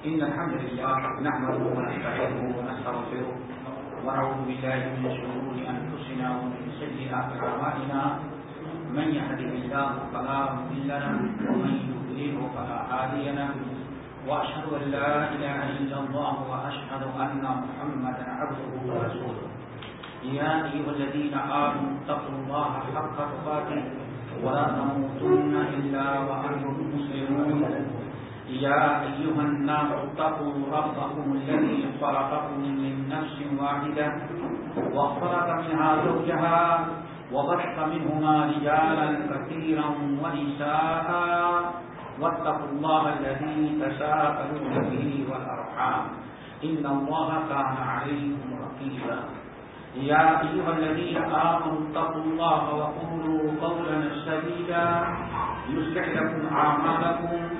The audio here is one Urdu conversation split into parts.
إن الحمد لله نحمده ونستعينه ونستغفره ونعوذ بالله من شرور أنفسنا ومن سيئات أعمالنا. من يهده الله فلا مضل له ومن يضلل فلا هادي له. وأشهد أن لا إله إلا الله وأشهد أن محمدا عبده ورسوله. يا أيها الذين آمنوا اتقوا الله حق تقاته ولا تموتن إلا وأنتم مسلمون. يا أيها الناس اتقوا ربكم الذي خلقكم من نفس واحدة وخلق منها زوجها وبث منهما رجالا كثيرا ونساء واتقوا الله الذي تساءلون به والأرحام إن الله كان عليكم رقيبا. يا أيها الذين آمنوا اتقوا الله وقولوا قولا سديدا يصلح لكم أعمالكم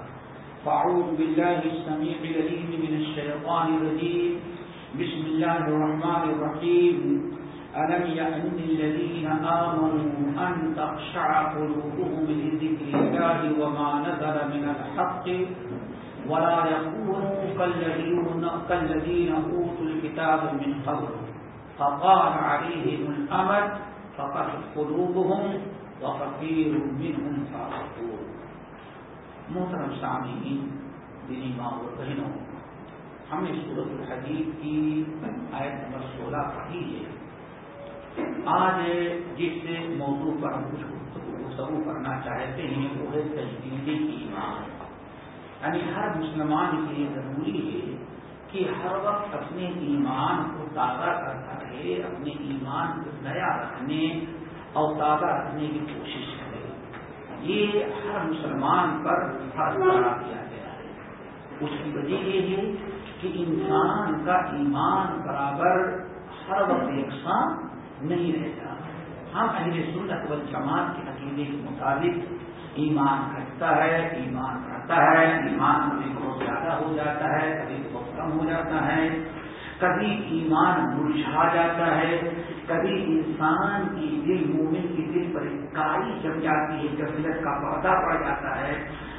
فأعوذ بالله السميع العليم من الشيطان الرجيم بسم الله الرحمن الرحيم ألم يأن الذين آمنوا أن تخشع قلوبهم لذكر الله وما نزل من الحق ولا يكونوا كالذين, كالذين أوتوا الكتاب من قبل فقال عليهم الأمد فقست قلوبهم وكثير منهم فاسقون. محترم سامعین، دینی ماں اور بہنوں، ہم نے صورت الحدیب کی آیت نمبر سولہ پڑھی ہے۔ آج جس موضوع پر ہم کچھ گفتگو کرنا چاہتے ہیں، وہ ہے تجدیدی ایمان۔ یعنی ہر مسلمان کے لیے ضروری ہے کہ ہر وقت اپنے ایمان کو تازہ کرتا رہے، اپنے ایمان کو نیا رکھنے اور تازہ رکھنے کی کوشش کرے۔ یہ ہر مسلمان پر فرض قرار دیا گیا ہے۔ اس کی وجہ یہ ہے کہ انسان کا ایمان برابر ہر وقت یکساں نہیں رہتا۔ ہم اہل سنت و جماعت کے عقیدے کے مطابق ایمان گھٹتا ہے، ایمان بڑھتا ہے، ایمان کبھی بہت زیادہ ہو جاتا ہے، کبھی بہت کم ہو جاتا ہے۔ کبھی ایمان مرجھا جاتا ہے کبھی انسان کی دل مومن کی دل پر کائی جم جاتی ہے جفلت کا پودا پڑ جاتا ہے،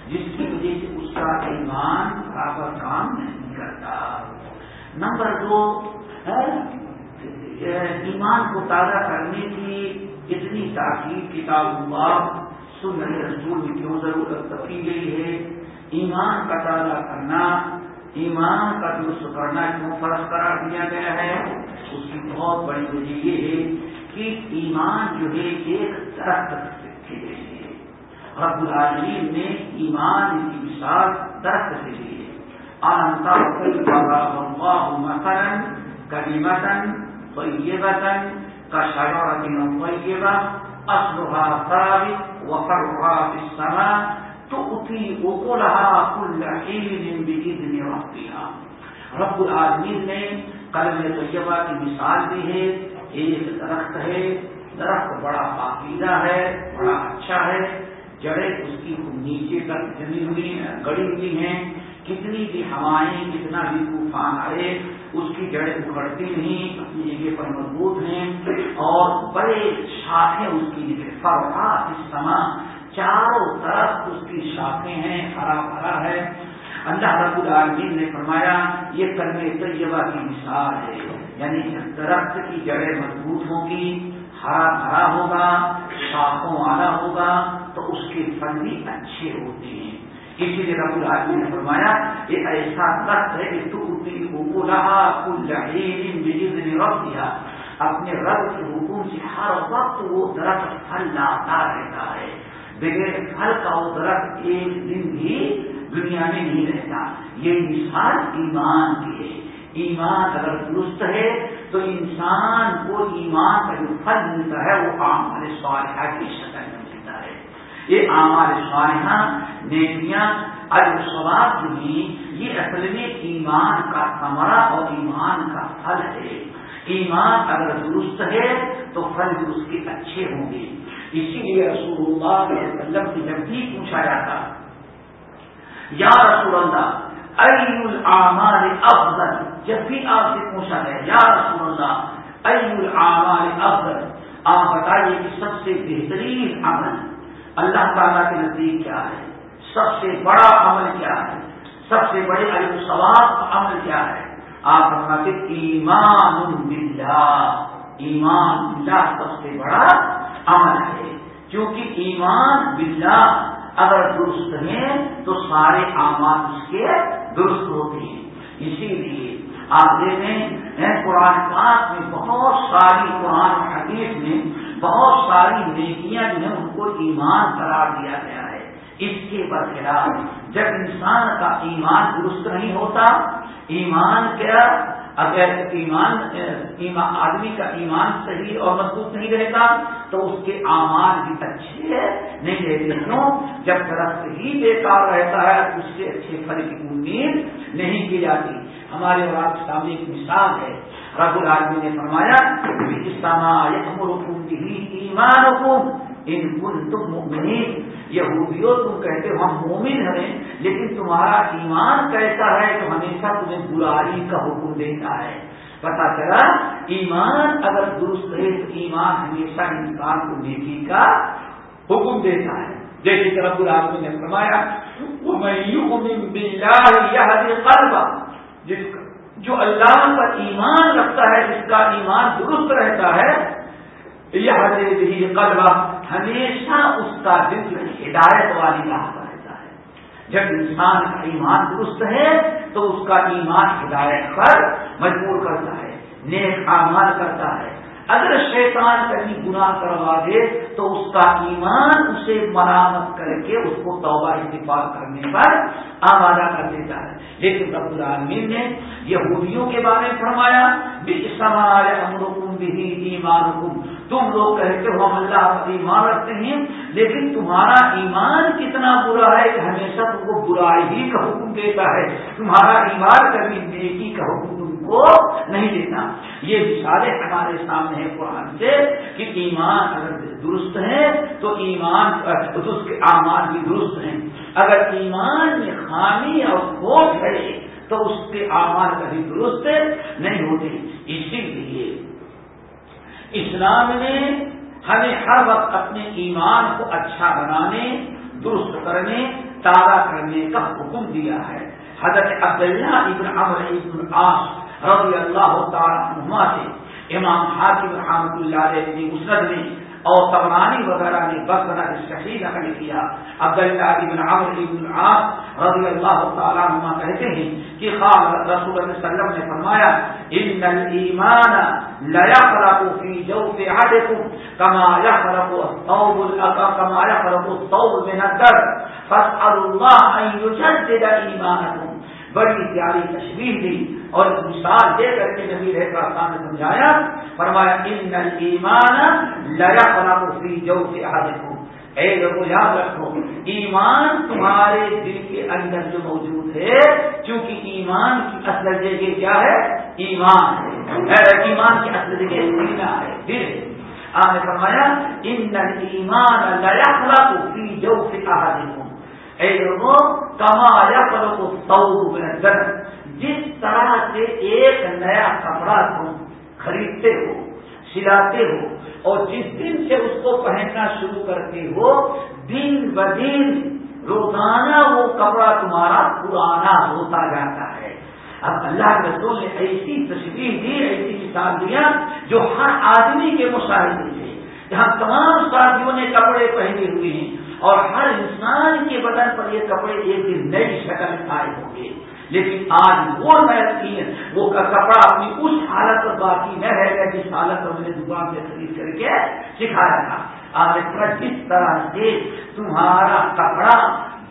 جس کی وجہ سے اس کا ایمان برابر کام نہیں کرتا۔ نمبر دو ایمان کو تازہ کرنے کی اتنی تاکید کتاب اللہ سن رسول میں کیوں ضرورت کی گئی ہے؟ ایمان کا تازہ کرنا ایمان کا درست کرنا کیوں فرض قرار دیا گیا ہے، اس کی بہت بڑی وجہ یہ ہے کہ ایمان جو ہے، ایک درخت کی گئی ہے۔ رب العالمین نے ایمان کی مثال درخت سے لی ہے۔ مثلاً کبھی متن وطن کا شرور طیبہ اسلحہ ثابت وفرحا في السماء تؤتي أكلها كل حين بإذن ربها. رب العالمین نے قلم طیبہ کی مثال دی ہے، ایک درخت ہے، درخت بڑا پاکیزہ ہے، بڑا اچھا ہے، جڑیں اس کی نیچے تک جمی ہوئی گڑی ہوئی ہیں، کتنی بھی ہوائیں، کتنا بھی طوفان آئے، اس کی جڑیں اکھڑتی نہیں، اپنی جگہ پر مضبوط ہیں، اور بڑے شاخیں اس کی جگہ فرحا اس سما چاروں طرف اس کی شاخیں ہیں، ہرا بھرا ہے۔ اللہ رب العالمین نے فرمایا، یہ کرنے طیبہ کی مثال ہے۔ یعنی درخت کی جڑیں مضبوط ہوگی ہرا بھرا ہوگا، شاخوں والا ہوگا، تو اس کے پھل بھی اچھے ہوتے ہیں۔ اسی لیے رب العالمین نے فرمایا، یہ ایسا درخت ہے کہ تو دیا اپنے رب کے حکم سے ہر وقت وہ درخت پھل لاتا رہتا ہے۔ بغیر پھل کا وہ درخت ایک دن بھی دنیا میں نہیں رہتا۔ یہ مثال ایمان کی ہے۔ ایمان اگر درست ہے تو انسان کو ایمان کا جو پھل ملتا ہے، وہ عام والے صالحہ کی شکل میں ملتا ہے۔ یہ عام والے صالحہ، نیکیاں، اجر ثواب جو ہیں یہ اصل میں ایمان کا کمرہ اور ایمان کا پھل ہے۔ ایمان اگر درست ہے تو پھل بھی اس کے اچھے ہوں گے۔ اسی لیے رسول اللہ علیہ وسلم سے جب بھی پوچھا جاتا، یا رسول اللہ العمال افضل؟ جب بھی آپ سے پوچھا ہے یا رسول اللہ العمال افضل؟ آپ بتائیے کہ سب سے بہترین عمل اللہ تعالیٰ کے نزدیک کیا ہے؟ سب سے بڑا عمل کیا ہے؟ سب سے بڑے علم ثواب کا عمل کیا ہے؟ آپ فرماتے ایمان باللہ ایمان باللہ سب سے بڑا عمل ہے۔ کیونکہ ایمان باللہ اگر درست ہیں تو سارے اعمال اس کے درست ہوتے ہیں۔ اسی لیے آپ دیکھیں قرآن پاک میں بہت ساری قرآن حدیث میں بہت ساری نیکیاں جو ہیں ان کو ایمان قرار دیا گیا ہے۔ اس کے برخلاف جب انسان کا ایمان درست نہیں ہوتا، ایمان کیا؟ اگر ایمان ایمان، آدمی کا ایمان صحیح اور مضبوط نہیں رہتا، تو اس کے اعمال بھی اچھے نہیں رہتے کیوں؟ جب درخت ہی بیکار رہتا ہے، اس سے اچھے پھل کی امید نہیں کی جاتی۔ ہمارے اور آپ کے سامنے ایک مثال ہے۔ رب العالمی نے فرمایا ایمان حکوم ان کن تم یہودیوں تم کہتے ہو، ہم مومن ہیں، لیکن تمہارا ایمان کیسا ہے تو ہمیشہ تمہیں برائی کا حکم دیتا ہے۔ پتا چلا، ایمان اگر درست ہے تو ایمان ہمیشہ انسان کو نیکی کا حکم دیتا ہے۔ جیسے کہ رب العالمین نے فرمایا جس جو اللہ پر ایمان رکھتا ہے، جس کا ایمان درست رہتا ہے یہ قلبہ ہمیشہ اس کا دل ہدایت والی راہ پر رہتا ہے۔ جب انسان کا ایمان درست ہے تو اس کا ایمان ہدایت پر مجبور کرتا ہے، نیک اعمال کرتا ہے۔ اگر شیطان کہیں گناہ کروا دے تو اس کا ایمان اسے مرامت کر کے اس کو توبہ اتفاق کرنے پر آمادہ کر دیتا ہے۔ لیکن رب العالمین نے یہودیوں کے بارے میں فرمایا امرکم بھی ایمان تم لوگ کہتے ہو ہم اللہ پر ایمان رکھتے ہیں، لیکن تمہارا ایمان کتنا برا ہے کہ ہمیشہ تم کو برائی ہی کا حکم دیتا ہے۔ تمہارا ایمان کبھی نیکی کا حکم تم کو نہیں دیتا۔ یہ مثالیں ہمارے سامنے ہیں قرآن سے کہ ایمان اگر درست ہے تو ایمان اس کے اعمال بھی درست ہیں۔ اگر ایمان میں خامی اور کھوٹ ہے تو اس کے اعمال کبھی درست نہیں ہوتے۔ اسی لیے اسلام نے ہمیں ہر وقت اپنے ایمان کو اچھا بنانے، درست کرنے، تازہ کرنے کا حکم دیا ہے۔ حضرت عبداللہ ابن عمر ابن عاص رضی اللہ تعالیٰ سے امام حاکم رحمۃ اللہ علیہ نے مسرت نے اور تبرانی وغیرہ نے بس بنا صحیح نقل کیا۔ عبداللہ ابن عمر ابن العاص رضی اللہ تعالیٰ عنہ کہتے ہیں کہ خال رسول اللہ علیہ وسلم نے فرمایا، ان الایمان لا يخرق في جوف احدكم كما يخرق الثوب كما يخرق الثوب من الدر۔ فاسأل الله ان يجدد ایمانكم بڑی پیاری تشریح دی۔ اور مثال دے کر کے نبی رہتا نے سمجھایا، فرمایا، ان ایمان لیا بنا فی جو سے اے لوگوں یاد رکھو، ایمان تمہارے دل کے اندر جو موجود ہے کیونکہ ایمان کی اصل جگہ کیا ہے؟ ایمان ہے۔ ایمان کی اصل جگہ سینا ہے، دل آپ نے فرمایا، ان ایمان لیا بنا فی جو سے اے لوگوں کمایا کرو تو سو جس طرح سے ایک نیا کپڑا تم خریدتے ہو، سلاتے ہو، اور جس دن سے اس کو پہننا شروع کرتے ہو، دن ب دن روزانہ وہ کپڑا تمہارا پرانا ہوتا جاتا ہے۔ اب اللہ کے رسول نے ایسی تصویر دی، ایسی مثال دیا جو ہر آدمی کے مشاہدے تھے جہاں تمام ساتھیوں نے کپڑے پہنے ہوئے ہیں اور ہر انسان کے بدن پر یہ کپڑے ایک دن نئی شکل آئے ہوں گے۔ لیکن آج وہ میں وہ کپڑا اپنی اس حالت پر باقی نہ رہ گیا جس حالت پر میں نے دکان سے خرید کر کے سکھایا تھا۔ آج جس طرح سے تمہارا کپڑا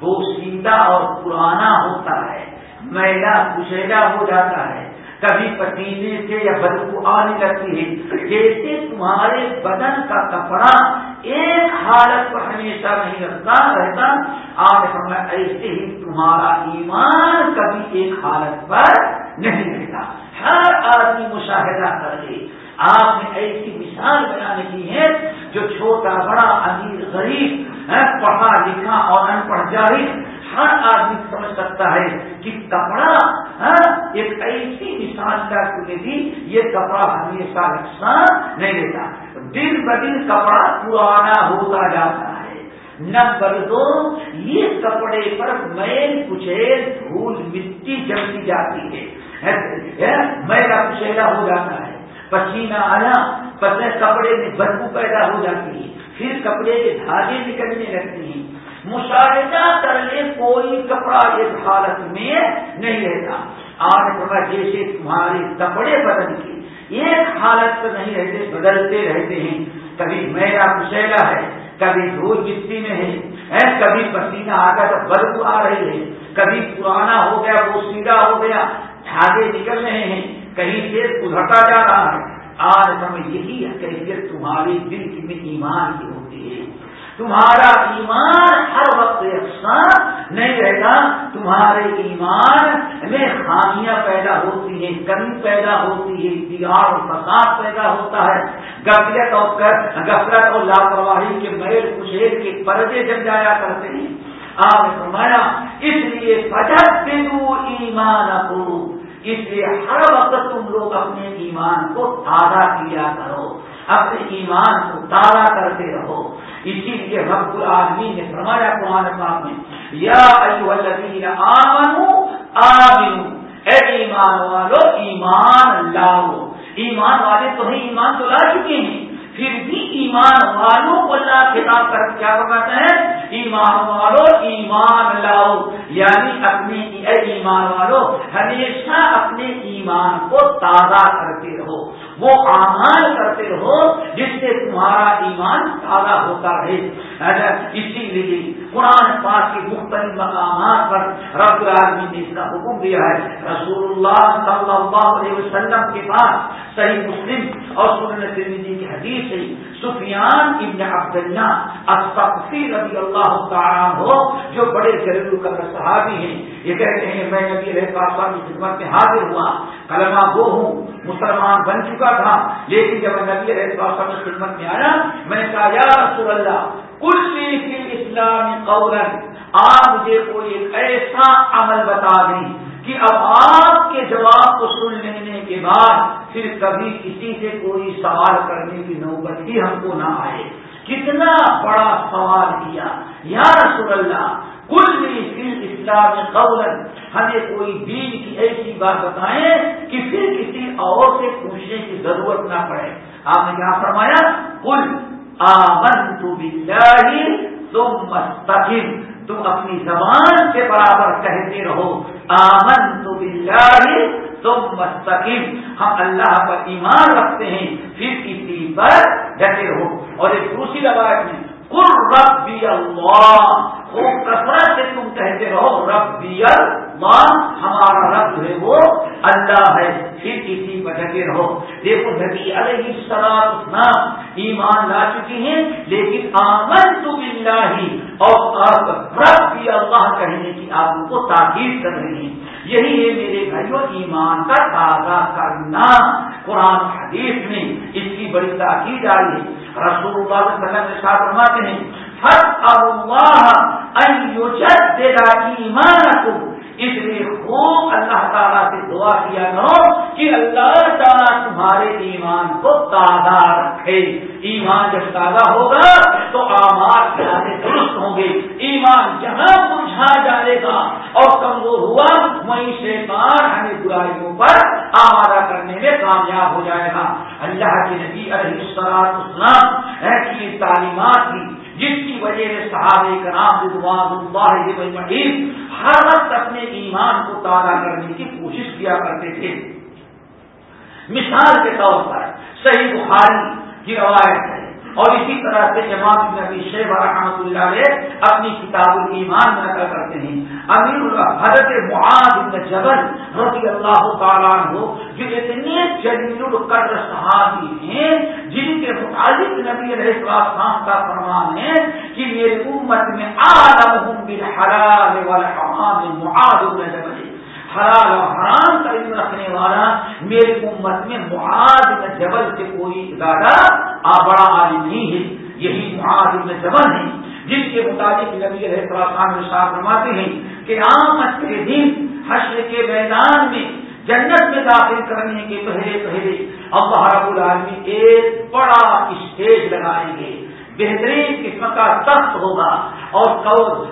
دو سیدھا اور پرانا ہوتا ہے، میلا کشیلا ہو جاتا ہے۔ کبھی پسینے سے یا بدبو آنے لگتی ہے۔ جیسے تمہارے بدن کا کپڑا ایک حالت پر ہمیشہ نہیں رکھتا، رہتا۔ آپ ایسے ہی تمہارا ایمان کبھی ایک حالت پر نہیں رہتا۔ ہر آدمی مشاہدہ کر لے۔ آپ نے ایسی مثال بیان کی ہے جو چھوٹا، بڑا امیر غریب پڑھا لکھا اور ان پڑھ جاری ہر آدمی سمجھ سکتا ہے کہ کپڑا ہاں، ایک ایسی مثال کا دی یہ کپڑا ہمیشہ نقصان نہیں دیتا۔ دن بدن کپڑا پرانا ہوتا جاتا ہے۔ نمبر دو یہ کپڑے پر میل کچیل دھول مٹی جمتی جاتی ہے۔ میلا کچیلا ہو جاتا ہے۔ پسینہ آیا پتہ کپڑے میں بدبو پیدا ہو جاتی ہے۔ پھر کپڑے کے دھاگے نکلنے لگتے ہیں۔ مشاہدہ کر لے کوئی کپڑا ایک حالت میں نہیں رہتا۔ آج جیسے تمہارے کپڑے بدل کے ایک حالت نہیں رہتے، بدلتے رہتے ہیں۔ کبھی میرا کشیلا ہے، کبھی دھول مٹی میں ہے کبھی پسینہ آ کر بدبو آ رہی ہے۔ کبھی پرانا ہو گیا، وہ سیدھا ہو گیا دھاگے نکل رہے ہیں۔ کہیں سے ادھرتا جا رہا ہے۔ آج ہمیں یہی کیفیت تمہاری دل کی میں ایمان کی ہوتی ہے تمہارا ایمان ہر وقت یکساں نہیں رہتا۔ تمہارے ایمان میں خامیاں پیدا ہوتی ہیں کمی پیدا ہوتی ہے، دیار اور فساد پیدا ہوتا ہے۔ گفلت اور گفلت اور لاپرواہی کے میل کشیر کے پردے جم جایا کرتے ہیں۔ آپ فرمایا، اس لیے فجر دلو ایمان کو اس لیے ہر وقت تم لوگ اپنے ایمان کو تازہ کیا کرو۔ اپنے ایمان کو تازہ کرتے رہو۔ اسی لیے رب العالمین نے فرمایا قرآن پاک میں، یا الذین آمنو آمنو، اے ایمان والو، ایمان لاؤ۔ ایمان والے تو نہیں ایمان تو لا چکے ہیں۔ پھر بھی ایمان والوں کو اللہ خطاب کر کیا بتاتے ہیں؟ ایمان والو، ایمان لاؤ۔ یعنی اپنے ایمان والو، ہمیشہ اپنے ایمان کو تازہ کرتے رہو۔ وہ آمان کرتے ہو جس سے تمہارا ایمان تازہ ہوتا رہے۔ اسی لیے قرآن پاک کے مختلف مقامات پر رب العالمین نے اس کا حکم دیا ہے۔ رسول اللہ صلی اللہ علیہ وسلم کے پاس صحیح مسلم اور سنن ترمیدی کی حدیث ہے۔ سفیان ابن عبداللہ الصفی رضی اللہ تعالیٰ ہو جو بڑے جلدو کا صحابی ہیں، یہ کہتے ہیں، میں نبی علیہ السلام کی خدمت میں حاضر ہوا۔ کلمہ وہ ہوں، مسلمان بن چکا تھا، لیکن جب میں نبی علیہ السلام کی خدمت میں آیا، میں نے کہا، یا رسول اللہ کل اسلامی قولن آپ مجھے کوئی ایک ایسا عمل بتا دیں کہ اب آپ کے جواب کو سن لینے کے بعد پھر کبھی کسی سے کوئی سوال کرنے کی نوبت ہی ہم کو نہ آئے۔ کتنا بڑا سوال کیا۔ یا رسول اللہ کل بھی اسلام قولن ہمیں کوئی دین کی ایسی بات بتائیں کہ پھر کسی اور سے پوچھنے کی ضرورت نہ پڑے۔ آپ نے کیا فرمایا کل آمن تو تم مستقل تم اپنی زبان کے برابر کہتے رہو۔ آمن تو تم مستقل ہم اللہ پر ایمان رکھتے ہیں۔ پھر کسی پر ڈٹے رہو۔ اور ایک دوسری روایت میں ربی اللہ. کثرت سے تم کہتے رہو، ربی اللہ. ہمارا رب ہے وہ، اللہ ہے، پھر کسی پر رہو. دیکھو، نبی علیہ السلام ایمان لا چکی ہیں، لیکن آمن تو بلّہ اور رب بھی اللہ کہنے کی آپ کو تاکید کر رہی ہیں. یہی ہے میرے بھائیوں، ایمان کا تازہ کرنا. قرآن حدیث میں اس کی بڑی تاکید آئی ہے۔ رسول اللہ صلی اللہ علیہ وسلم ساتھ فرماتے ہیں فرق اللہ دے گا اس لیے خوب اللہ تعالیٰ سے دعا کیا کرو کہ اللہ تعالیٰ تمہارے ایمان کو تازہ رکھے۔ ایمان جب تازہ ہوگا تو آمار سے درست ہوں گے۔ ایمان جہاں پوچھا جائے گا اور کمزور ہوا وہیں سے ہمیں برائیوں پر آمادہ کرنے میں کامیاب ہو جائے گا۔ اللہ کے نبی علیہ السلام کی تعلیمات کی جس کی وجہ سے صحابہ کرام رضوان اللہ مجید ہر وقت اپنے ایمان کو تازہ کرنے کی کوشش کیا کرتے تھے۔ مثال کے طور پر صحیح بخاری کی روایت ہے۔ اور اسی طرح سے امام نبی شیخ رحمۃ اللہ علیہ اپنی کتاب المان میں نقل کرتے ہیں۔ امیر حضرت معاذ بن جبل رضی اللہ تعالیٰ ہو جو اتنے جلیل القدر صحابی ہیں، جن کے متعلق نبی علیہ السلام کا فرمان ہے کہ میری امت میں عالم بالحلال والحرام معاذ بن جبل۔ حلال اور حرام کا علم رکھنے والا، میری امت میں معاذ بن جبل سے کوئی زیادہ بڑا عالم نہیں ہے۔ یہی معاذ بن جبل ہے جن کے مطابق نبی علیہ السلام شاہ فرماتے ہیں کہ آمد کے دن حشر کے میدان میں جنت میں داخل کرنے کے پہلے پہلے اللہ رب العالمین ایک بڑا اسٹیج لگائیں گے۔ بہترین قسم کا تخت ہوگا۔ اور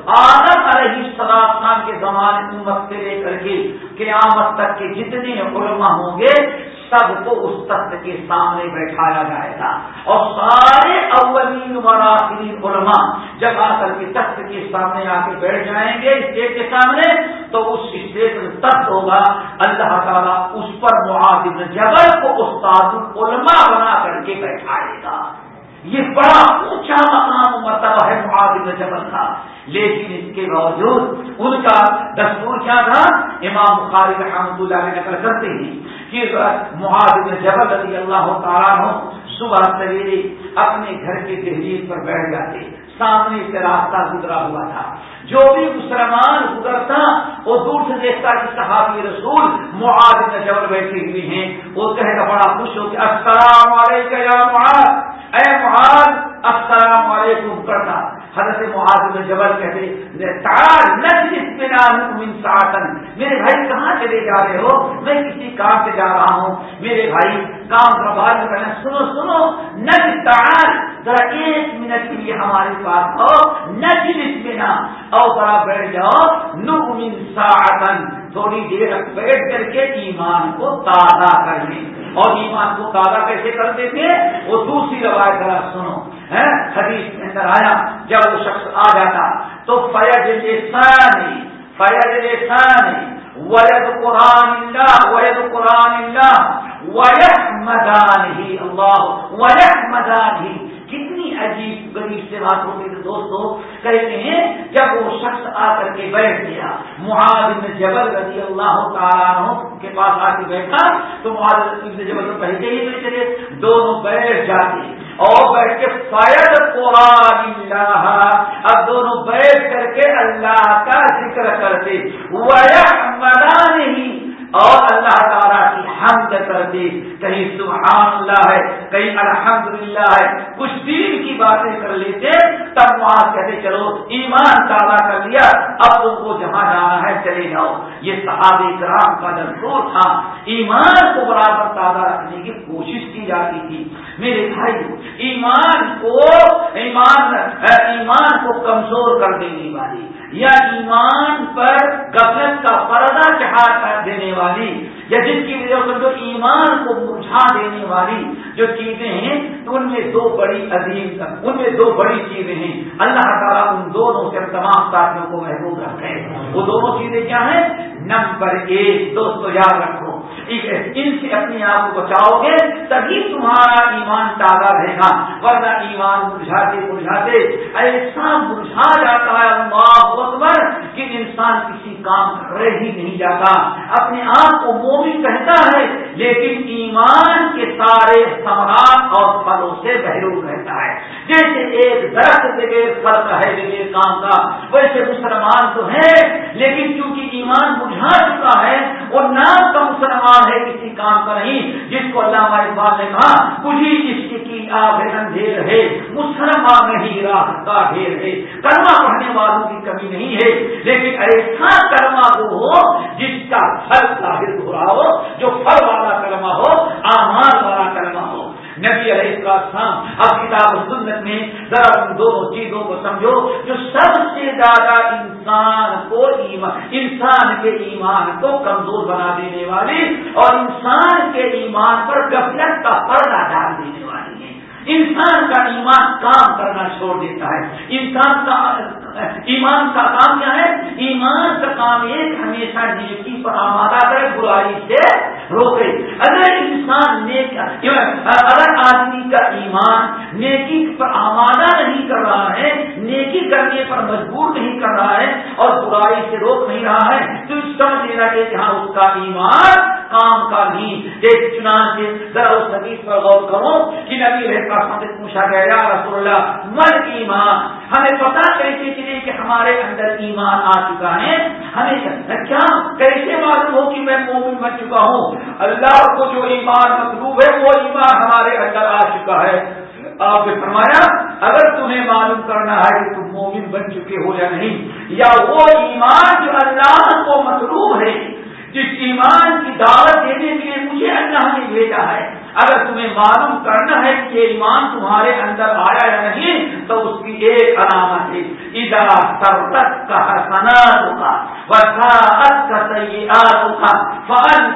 آدت علیہ السلام کے زمانے امت سے لے کر کے قیامت تک کے جتنے علماء ہوں گے، سب کو اس تخت کے سامنے بیٹھایا جائے گا۔ اور سارے اولین وراثرین علماء جب آ کر کے تخت کے سامنے آ کے بیٹھ جائیں گے اسٹیج کے سامنے، تو اس اسٹیج میں تخت ہوگا۔ اللہ تعالیٰ اس پر معاذ جبل کو استاد العلماء بنا کر کے بیٹھائے گا۔ یہ بڑا اونچا مقام مرتبہ ہے معاذ جبل کا۔ لیکن اس کے باوجود ان کا دستور کیا تھا؟ امام بخاری رحمۃ اللہ علیہ نقل کرتے ہیں کہ معاذ جبل رضی اللہ تعالیٰ ہو صبح سویرے اپنے گھر کے تحریر پر بیٹھ جاتے۔ سامنے سے راستہ گزرا ہوا تھا۔ جو بھی مسلمان گزرتا، وہ دور سے دیکھتا کہ صحابی رسول معاذ میں جبل بیٹھے ہوئے ہیں۔ وہ کہے گا، بڑا خوش ہو کہ السلام علیکم یا معاذ۔ اے معاذ، السلام علیکم کرتا حضرت معاذ بن جبل کہتے تار نجلس من ساعتن میرے بھائی کہاں چلے جا رہے ہو؟ میں کسی کام سے جا رہا ہوں. میرے بھائی، کام کا بعد میں کہنا سنو سنو نج تار ذرا ایک منٹ کے لیے ہمارے پاس ہو نجلس بنا اور ذرا بیٹھ جاؤ نو من تھوڑی دیر بیٹھ کر کے ایمان کو تازہ کر لیں۔ اور ایمان کو تازہ کیسے کرتے تھے؟ وہ دوسری روایت ذرا سنو حدیث کے اندر آیا، جب وہ شخص آ جاتا، تو فیض لسانی فیض لسانی وید قرآن اللہ وید قرآن اللہ وید مدان ہی اللہ وید مدان ہی کتنی عجیب غریب سے بات ہوتی تھی دوستو کہتے ہیں، جب وہ شخص آ کر کے بیٹھ گیا، معاذ بن جبل رضی اللہ تعالیٰ کے پاس آ کے بیٹھا، تو معاذ بن جبل تو پہلے ہی بیٹھے تھے، دونوں بیٹھ جاتے۔ اور بیٹھ کے فائد قرآن اللہ اب دونوں بیٹھ کر کے اللہ کا ذکر کرتے۔ وہ نہیں اور اللہ تعالیٰ کی حمد کرتے کہیں سبحان اللہ ہے، کہیں الحمد للہ ہے، کچھ دین کی باتیں کر لیتے، تب وہاں کہتے، چلو ایمان تازہ کر لیا، اب تم کو جہاں جانا ہے چلے جاؤ۔ یہ صحابہ کرام کا دستور تھا۔ ایمان کو برابر تازہ رکھنے کی کوشش کی جاتی تھی۔ میرے بھائی، ایمان کو، ایمان ایمان کو کمزور کر دینے والی۔ یا ایمان پر غفلت کا پردہ چڑھا کر دینے والی یا جن کی وجہ سے جو ایمان کو مرجھا دینے والی جو چیزیں ہیں، ان میں دو بڑی عظیم، ان میں دو بڑی چیزیں ہیں۔ اللہ تعالیٰ ان دونوں سے تمام ساتھیوں کو محبوب رکھے۔ وہ دونوں چیزیں کیا ہیں؟ نمبر ایک دوستو یاد رکھو۔ ان سے اپنے آپ کو بچاؤ گے، تبھی تمہارا ایمان تازہ رہے گا۔ ورنہ ایمان مرجھاتے مرجھاتے ایسا مرجھا جاتا ہے، اللہ اکبر، کہ انسان کسی کام رہ ہی نہیں جاتا۔ اپنے آپ کو مومن کہتا ہے، لیکن ایمان کے سارے سمراٹ اور پھلوں سے محروم رہتا ہے۔ جیسے ایک درخت بغیر پھل کا ہے بغیر کام کا، ویسے مسلمان تو ہے لیکن چونکہ ایمان مرجھا چکا ہے وہ نام کا مسلمان ہے کسی کام کا نہیں۔ جس کو اللہ اقبال نے کہا کچھ عشق کی آگ اندھیر ہے مسلمان نہیں راہ کا ڈھیر ہے۔ کرما پڑھنے والوں کی کمی نہیں ہے، لیکن ایسا کرما وہ ہو جس کا پھل ظاہر ہو رہا ہو، جو پھل والا کرما ہو آمان والا کرما ہو۔ نبی علیہ السلام اب کتاب سنت میں ذرا ان دونوں چیزوں کو سمجھو، جو سب سے زیادہ انسان کو ایمان انسان کے ایمان کو کمزور بنا دینے والی اور انسان کے ایمان پر غفلت کا پردہ ڈال دینے والی ہے۔ انسان کا ایمان کام کرنا چھوڑ دیتا ہے۔ انسان کا ایمان کا کام کیا ہے؟ ایمان کا کام ایک ہمیشہ نیکی پر آمادہ کرے برائی سے روکے اگر انسان اگر آدمی کا ایمان نیکی پر آمادہ نہیں کر رہا ہے، نیکی کرنے پر مجبور نہیں کر رہا ہے اور برائی سے روک نہیں رہا ہے، تو سمجھ لینا کہ جہاں اس کا ایمان کام کا نہیں ایک چنان سے ذرا اس حدیث پر غور کرو کہ نبی رہتا سے پوچھا گیا، یا رسول اللہ مل ایمان، ہمیں پتا کیسے چلے کہ ہمارے اندر ایمان آ چکا ہے؟ ہمیں کیا، کیسے معلوم ہو کہ میں مومن بن چکا ہوں؟ اللہ کو جو ایمان مطلوب ہے، وہ ایمان ہمارے اندر آ چکا ہے۔ آپ نے فرمایا، اگر تمہیں معلوم کرنا ہے کہ تم مومن بن چکے ہو یا نہیں، یا وہ ایمان جو اللہ کو مطلوب ہے، جس ایمان کی دعوت دینے کے لیے مجھے اللہ نے بھیجا ہے اگر تمہیں معلوم کرنا ہے کہ یہ ایمان تمہارے اندر آیا یا نہیں، تو اس کی ایک علامت ہے۔ ادا سرتک کا کا وساعت کا سیاحت فن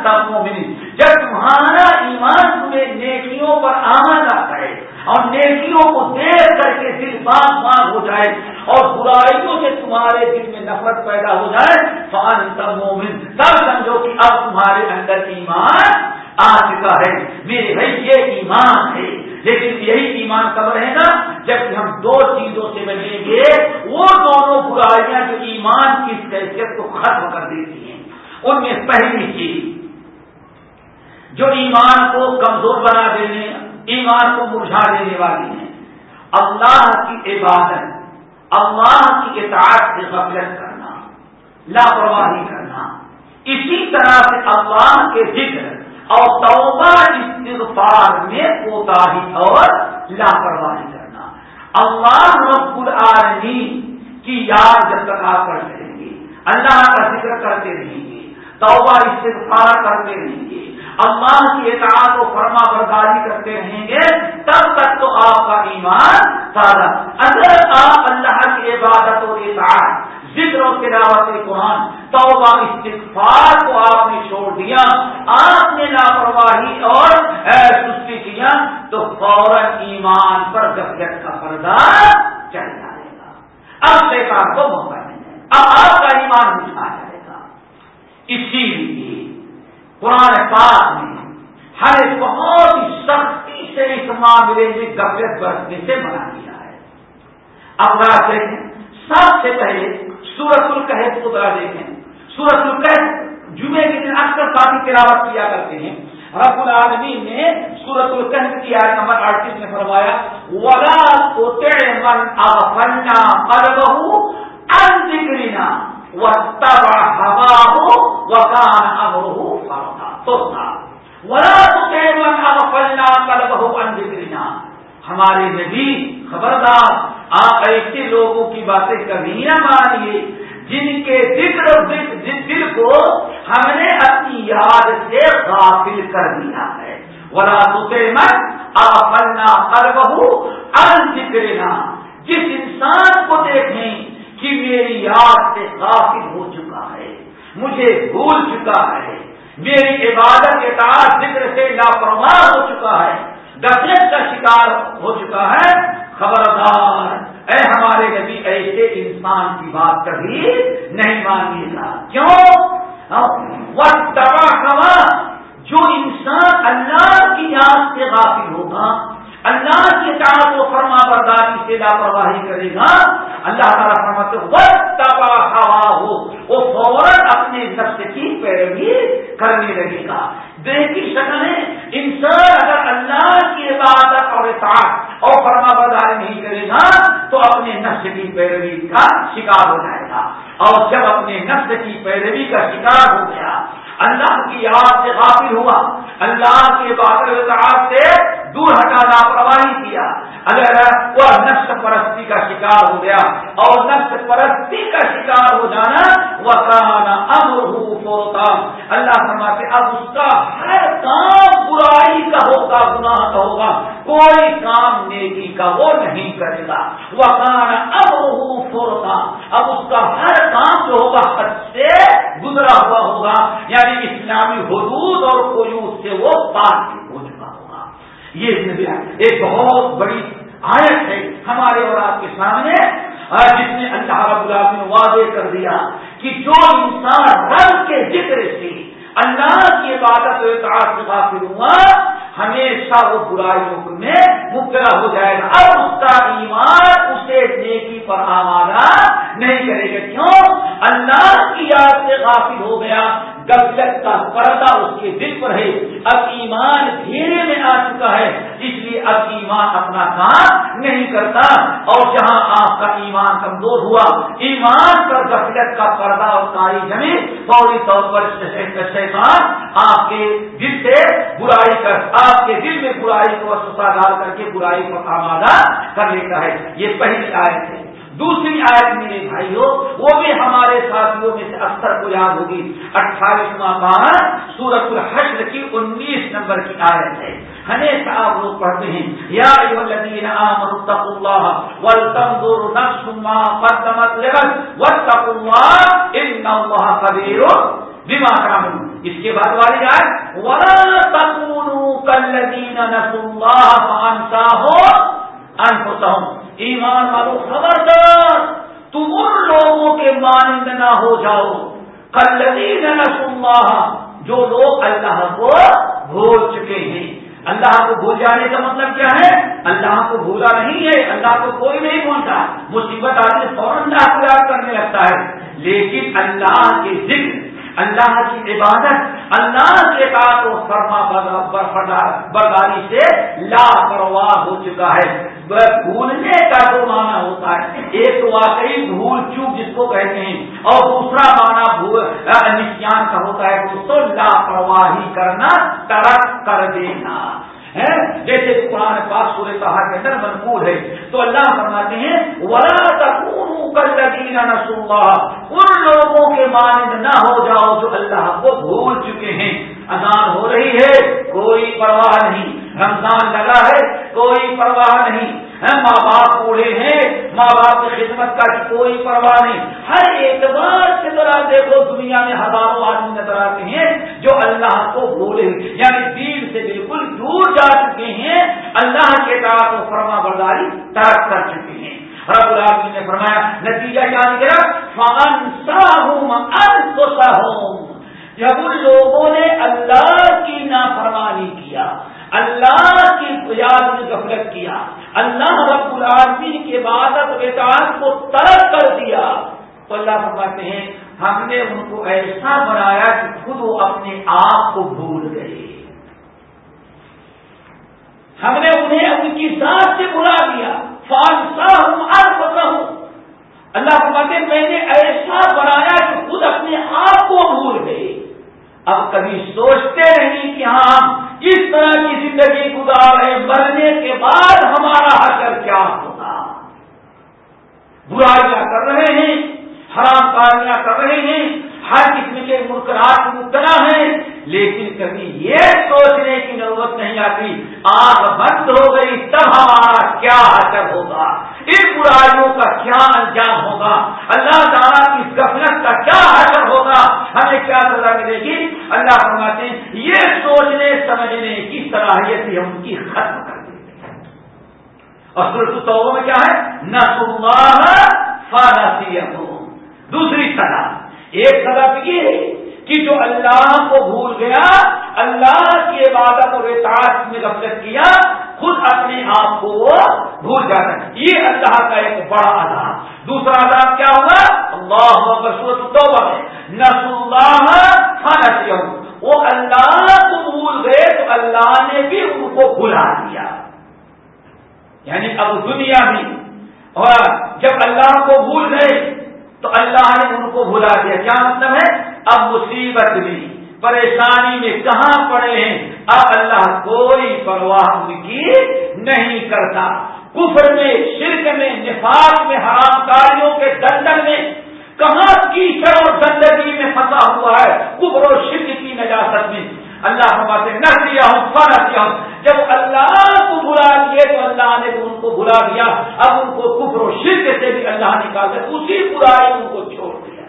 جب تمہارا ایمان تمہیں نیکیوں پر آمد آتا ہے اور نیکیوں کو دیکھ کر کے دل باغ باغ ہو جائے اور برائیوں سے تمہارے دل میں نفرت پیدا ہو جائے فان تب مومن تب سمجھو کہ اب تمہارے اندر ایمان آ چکا ہے۔ میرے بھائی، یہ ایمان ہے۔ لیکن یہی ایمان کب رہے گا؟ جب ہم دو چیزوں سے بنیں گے۔ وہ دونوں برائیاں جو ایمان کی کیفیت کو ختم کر دیتی ہیں۔ ان میں پہلی چیز، جو ایمان کو کمزور بنا دینے، ایمان کو مرجھا دینے والی ہے اللہ کی عبادت، اللہ کی اطاعت سے غفلت کرنا، لاپرواہی کرنا۔ اسی طرح سے اللہ کے ذکر اور توبہ استغفار میں کوتا ہی اور لاپرواہی کرنا۔ اللہ رب العالمین کی یاد جب تک آپ کرتے رہیں گے، اللہ کا ذکر کرتے رہیں گے، توبہ استغفار کرتے رہیں گے، اللہ کی اطاعت و فرما برداری کرتے رہیں گے، تب تک تو آپ کا ایمان تازہ۔ اگر آپ اللہ کی عبادت و اطاعت ذکر و تلاوت قرآن، توبہ، استغفار کو آپ نے چھوڑ دیا، آپ نے لاپرواہی اور سستی کیا، تو فوراً ایمان پر گفیت کا پردہ چل جائے گا۔ اب شیطان کو موقع نہیں اب آپ کا ایمان اٹھا جائے گا۔ اسی لیے قرآن پاک میں ہر بہت ہی سختی سے اس معاملے میں گفیت برتنے سے بنا دیا ہے۔ اب ذرا دیکھیں سب سے پہلے سورت القحد کو ذرا دیکھیں۔ سورت القحد جمعے کے دن اکثر کافی تلاوت کیا کرتے ہیں۔ رب العالمین نے سورت القحد کی آیت نمبر اڑتیس میں فرمایا، ولا تو من اغفلنا قلبه عن ذکرنا واتبع هواه وكان امره فرطا فرطا ولا تطع من اغفلنا قلبه عن ذکرنا ہمارے نبی، خبردار، آپ ایسے لوگوں کی باتیں کبھی نہ مانیے جن کے ذکر دل کو ہم نے اپنی یاد سے غافل کر دیا ہے۔ ولا من اغفلنا قلبه عن ذکرنا جس انسان کو دیکھیں کہ میری یاد سے غافل ہو چکا ہے، مجھے بھول چکا ہے، میری عبادت کے تار ذکر سے لاپرواہ ہو چکا ہے۔ دفیت کا شکار ہو چکا ہے۔ خبردار، اے ہمارے نبی، ایسے انسان کی بات کبھی نہیں مانگے گا۔ کیوں؟ وہ دبا جو انسان اللہ کی یاد سے غافل ہوگا، اللہ کے کام کو فرما برداری سے لاپرواہی کرے گا۔ اللہ تعالیٰ فرماتے وقت تباہ ہوا ہو وہ فوراً اپنے نفس کی پیروی کرنے لگے گا۔ دیکھی شکل ہے انسان اگر اللہ کی عبادت اور اطاعت اور فرما برداری نہیں کرے گا تو اپنے نفس کی پیروی کا شکار ہو جائے گا۔ اور جب اپنے نفس کی پیروی کا شکار ہو گیا، اللہ کی یاد سے غافل ہوا، اللہ کی عبادت سے دور ہٹا لاپرواہی کیا۔ اگر وہ نفس پرستی کا شکار ہو گیا اور نفس پرستی کا شکار ہو جانا وہ کہانا اب ہوتا اللہ فرماتے، اب اس کا ہر کام برائی کا ہوگا، گناہ کا ہوگا، کوئی کام نیکی کا وہ نہیں کرے گا۔ وہ کہانا اب ہوتا اب اس کا ہر کام جو ہوگا، حد سے گزرا ہوا ہوگا۔ یعنی اسلامی حدود اور قیود سے وہ پاک ہو چکا ہوگا۔ یہ ایک بہت بڑی آیت ہے ہمارے اور آپ کے سامنے۔ جس نے اللہ رب العالمین نے واضح کر دیا کہ جو انسان رب کے ذکر سے اللہ کی عبادت و اطاعت سے غافل ہوا، ہمیشہ وہ برائیوں میں مبتلا ہو جائے گا۔ اب اس کا ایمان، اسے نیکی پر آمادہ نہیں کرے گا۔ کیوں؟ اللہ کی یاد سے غافل ہو گیا۔ غفلت کا پردہ اس کے دل پر ہے، اب ایمان دھیرے میں آ چکا ہے، اس لیے اب ایمان اپنا کام نہیں کرتا۔ اور جہاں آپ کا ایمان کمزور ہوا، ایمان پر غفلت کا پردہ اور کاری جمی، فوری طور پر شیطان آپ کے دل سے برائی کر آپ کے دل میں برائی کو سسا ڈال کر کے برائی کو آمادہ کر لیتا ہے۔ یہ پہلی آیت ہے۔ دوسری آیت میرے بھائی ہو وہ بھی ہمارے ساتھیوں میں سے اکثر کو یاد ہوگی۔ اٹھائیسواں بار سورت الحشر کی انیس نمبر کی آیت ہے۔ ہمیشہ آپ لوگ پڑھتے ہیں۔ یا بیما کرام اس کے بعد والی آئے ولا تکونوا کلین نسوا اللہ ہو انفسهم ایمان والو، خبردار تم ان لوگوں کے مانند نہ ہو جاؤ۔ کلین نسوا جو لوگ اللہ کو بھول چکے ہیں۔ اللہ کو بھول جانے کا مطلب کیا ہے؟ اللہ کو بھولا نہیں ہے، اللہ کو کوئی نہیں بھولتا۔ مصیبت آدمی فوراً اللہ کو یاد کرنے لگتا ہے۔ لیکن اللہ کے ذکر اللہ کی عبادت، اللہ کے بعد وہ فرما برداری سے لاپرواہ ہو چکا ہے۔ بھولنے کا جو معنی ہوتا ہے، ایک تو واقعی بھول چوک جس کو کہتے ہیں، اور دوسرا معنی نشان کا ہوتا ہے دوستوں لاپرواہی کرنا، ترک کر دینا۔ جیسے قرآن پاک سورے کہا کے اندر منقول ہے۔ تو اللہ فرماتے ہیں، ولا نسوا ان لوگوں کے مانند نہ ہو جاؤ جو اللہ کو بھول چکے ہیں۔ اذان ہو رہی ہے، کوئی پرواہ نہیں۔ رمضان لگا ہے، کوئی پرواہ نہیں۔ ماں باپ بوڑھے ہیں، ماں باپ کی خدمت کا کوئی پرواہ نہیں۔ ہر اعتبار سے ذرا دیکھو، دنیا میں ہزاروں آدمی نظر آتے ہیں جو اللہ کو بولے۔ یعنی دین سے بالکل دور جا چکے ہیں۔ اللہ کے کو فرما برداری ترک کر چکے ہیں۔ رب العالمین نے فرمایا، نتیجہ کیا نکلا؟ جب ان لوگوں نے اللہ کی نافرمانی کیا، اللہ کی یاد میں غفلت کیا۔ اللہ رب العالمین کے بعد اطاعت کو ترک کر دیا۔ تو اللہ فرماتے ہیں، ہم نے ان کو ایسا بنایا کہ خود وہ اپنے آپ کو بھول گئے۔ ہم نے انہیں ان کی ذات سے بلا دیا۔ فالسا ہوں ہوں اللہ فرماتے ہیں، میں نے ایسا بنایا کہ خود اپنے آپ کو بھول گئے۔ اب کبھی سوچتے نہیں کہ ہم اس طرح کی زندگی گزار رہے، مرنے کے بعد ہمارا حشر کیا ہوگا؟ برائیاں کر رہے ہیں حرام کاریاں کر رہے ہیں، ہر قسم کے مرکرات مبتلا ہیں، لیکن کبھی یہ سوچنے کی نوبت نہیں آتی آنکھ بند ہو گئی تب ہمارا کیا اثر ہوگا؟ ان برائیوں کا کیا انجام ہوگا؟ اللہ تعالیٰ کی غفلت کا کیا اثر ہوگا؟ ہمیں کیا سزا ملے گی؟ اللہ فرماتے ہیں، یہ سوچنے، سمجھنے کی صلاحیت ہم کی ختم کر دیتے ہیں اور صرف تو میں کیا ہے؟ نہ دوسری سزا ایک سزا تو یہ ہے کہ جو اللہ کو بھول گیا، اللہ کی عبادت اور اطاعت میں غفلت کیا، خود اپنے آپ کو وہ بھول جاتا ہے۔ یہ اللہ کا ایک بڑا عذاب۔ دوسرا عذاب کیا ہوگا؟ اللہ نس اللہ وہ اللہ کو بھول گئے تو اللہ نے بھی ان کو بھلا دیا۔ یعنی اب دنیا بھی اور جب اللہ کو بھول گئے تو اللہ نے ان کو بھلا دیا۔ کیا مطلب ہے؟ اب مصیبت میں پریشانی میں کہاں پڑے ہیں؟ اب اللہ کوئی پرواہ ان کی نہیں کرتا۔ کفر میں، شرک میں، نفاق میں، حرام کاریوں کے دندن میں کہاں کیچڑ اور زندگی میں پھنسا ہوا ہے؟ کفر اور شرک کی نجاست میں۔ اللہ فرماتے نہ دیا ہوں فنا دیا ہوں جب اللہ کو بلا دیے تو اللہ نے ان کو بلا دیا۔ اب ان کو کفر و شرک سے بھی اللہ نکال دے اسی برائی ان کو چھوڑ دیا۔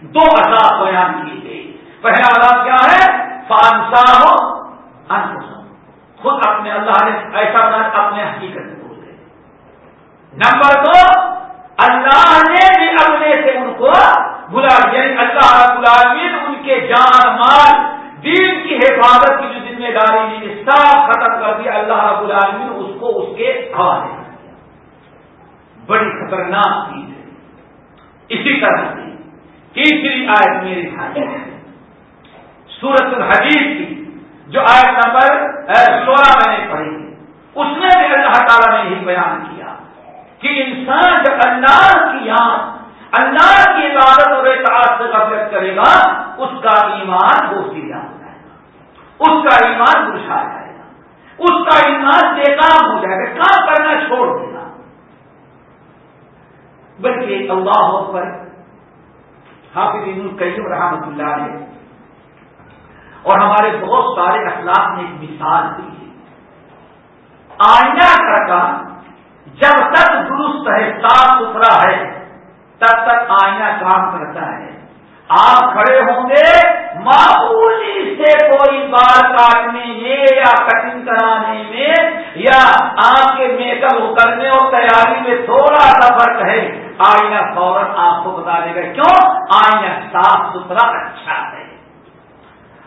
دو عذاب بیان کیے گئے۔ پہلا عذاب کیا ہے؟ فانسا ہو خود اپنے اللہ نے ایسا بنا اپنے حقیقت بول گئے۔ نمبر دو، اللہ نے بھی اپنے سے ان کو بلا دیا۔ یعنی اللہ رب العالمین ان کے جان مال دین کی حفاظت کی جو ذمہ داری نے صاف ختم کر دیا۔ اللہ رب العالمین اس کو اس کے حوالے بڑی خطرناک چیز ہے۔ اسی طرح سے تیسری آیت میری بھائی سورت الحدیث کی جو آیت نمبر سولہ میں نے پڑھی۔ اس میں بھی اللہ تعالیٰ نے یہی بیان کیا کہ انسان جب اللہ کی یاد اللہ کی عبادت اور اعتراض سے غفلت کرے گا، اس کا ایمان دوستی جا جائے گا۔ اس کا ایمان گھسا جائے گا۔ اس کا ایمان بے کام ہو جائے گا۔ کام کرنا چھوڑ دے گا۔ بلکہ اللہ پر حافظ القیم رحمت اللہ ہے اور ہمارے بہت سارے اخلاق نے ایک مثال دی۔ ہے آئینہ کا کام جب تک درست ہے، صاف ستھرا ہے تب تک آئینہ کام کرتا ہے آپ کھڑے ہوں گے معمولی سے کوئی بال کاٹنے میں یا کٹنگ کرانے میں، یا آپ کے میک اپ کرنے اور تیاری میں تھوڑا سا فرق ہے۔ آئینہ فوراً آپ کو بتا دے گا، کیوں؟ آئینہ صاف ستھرا اچھا ہے۔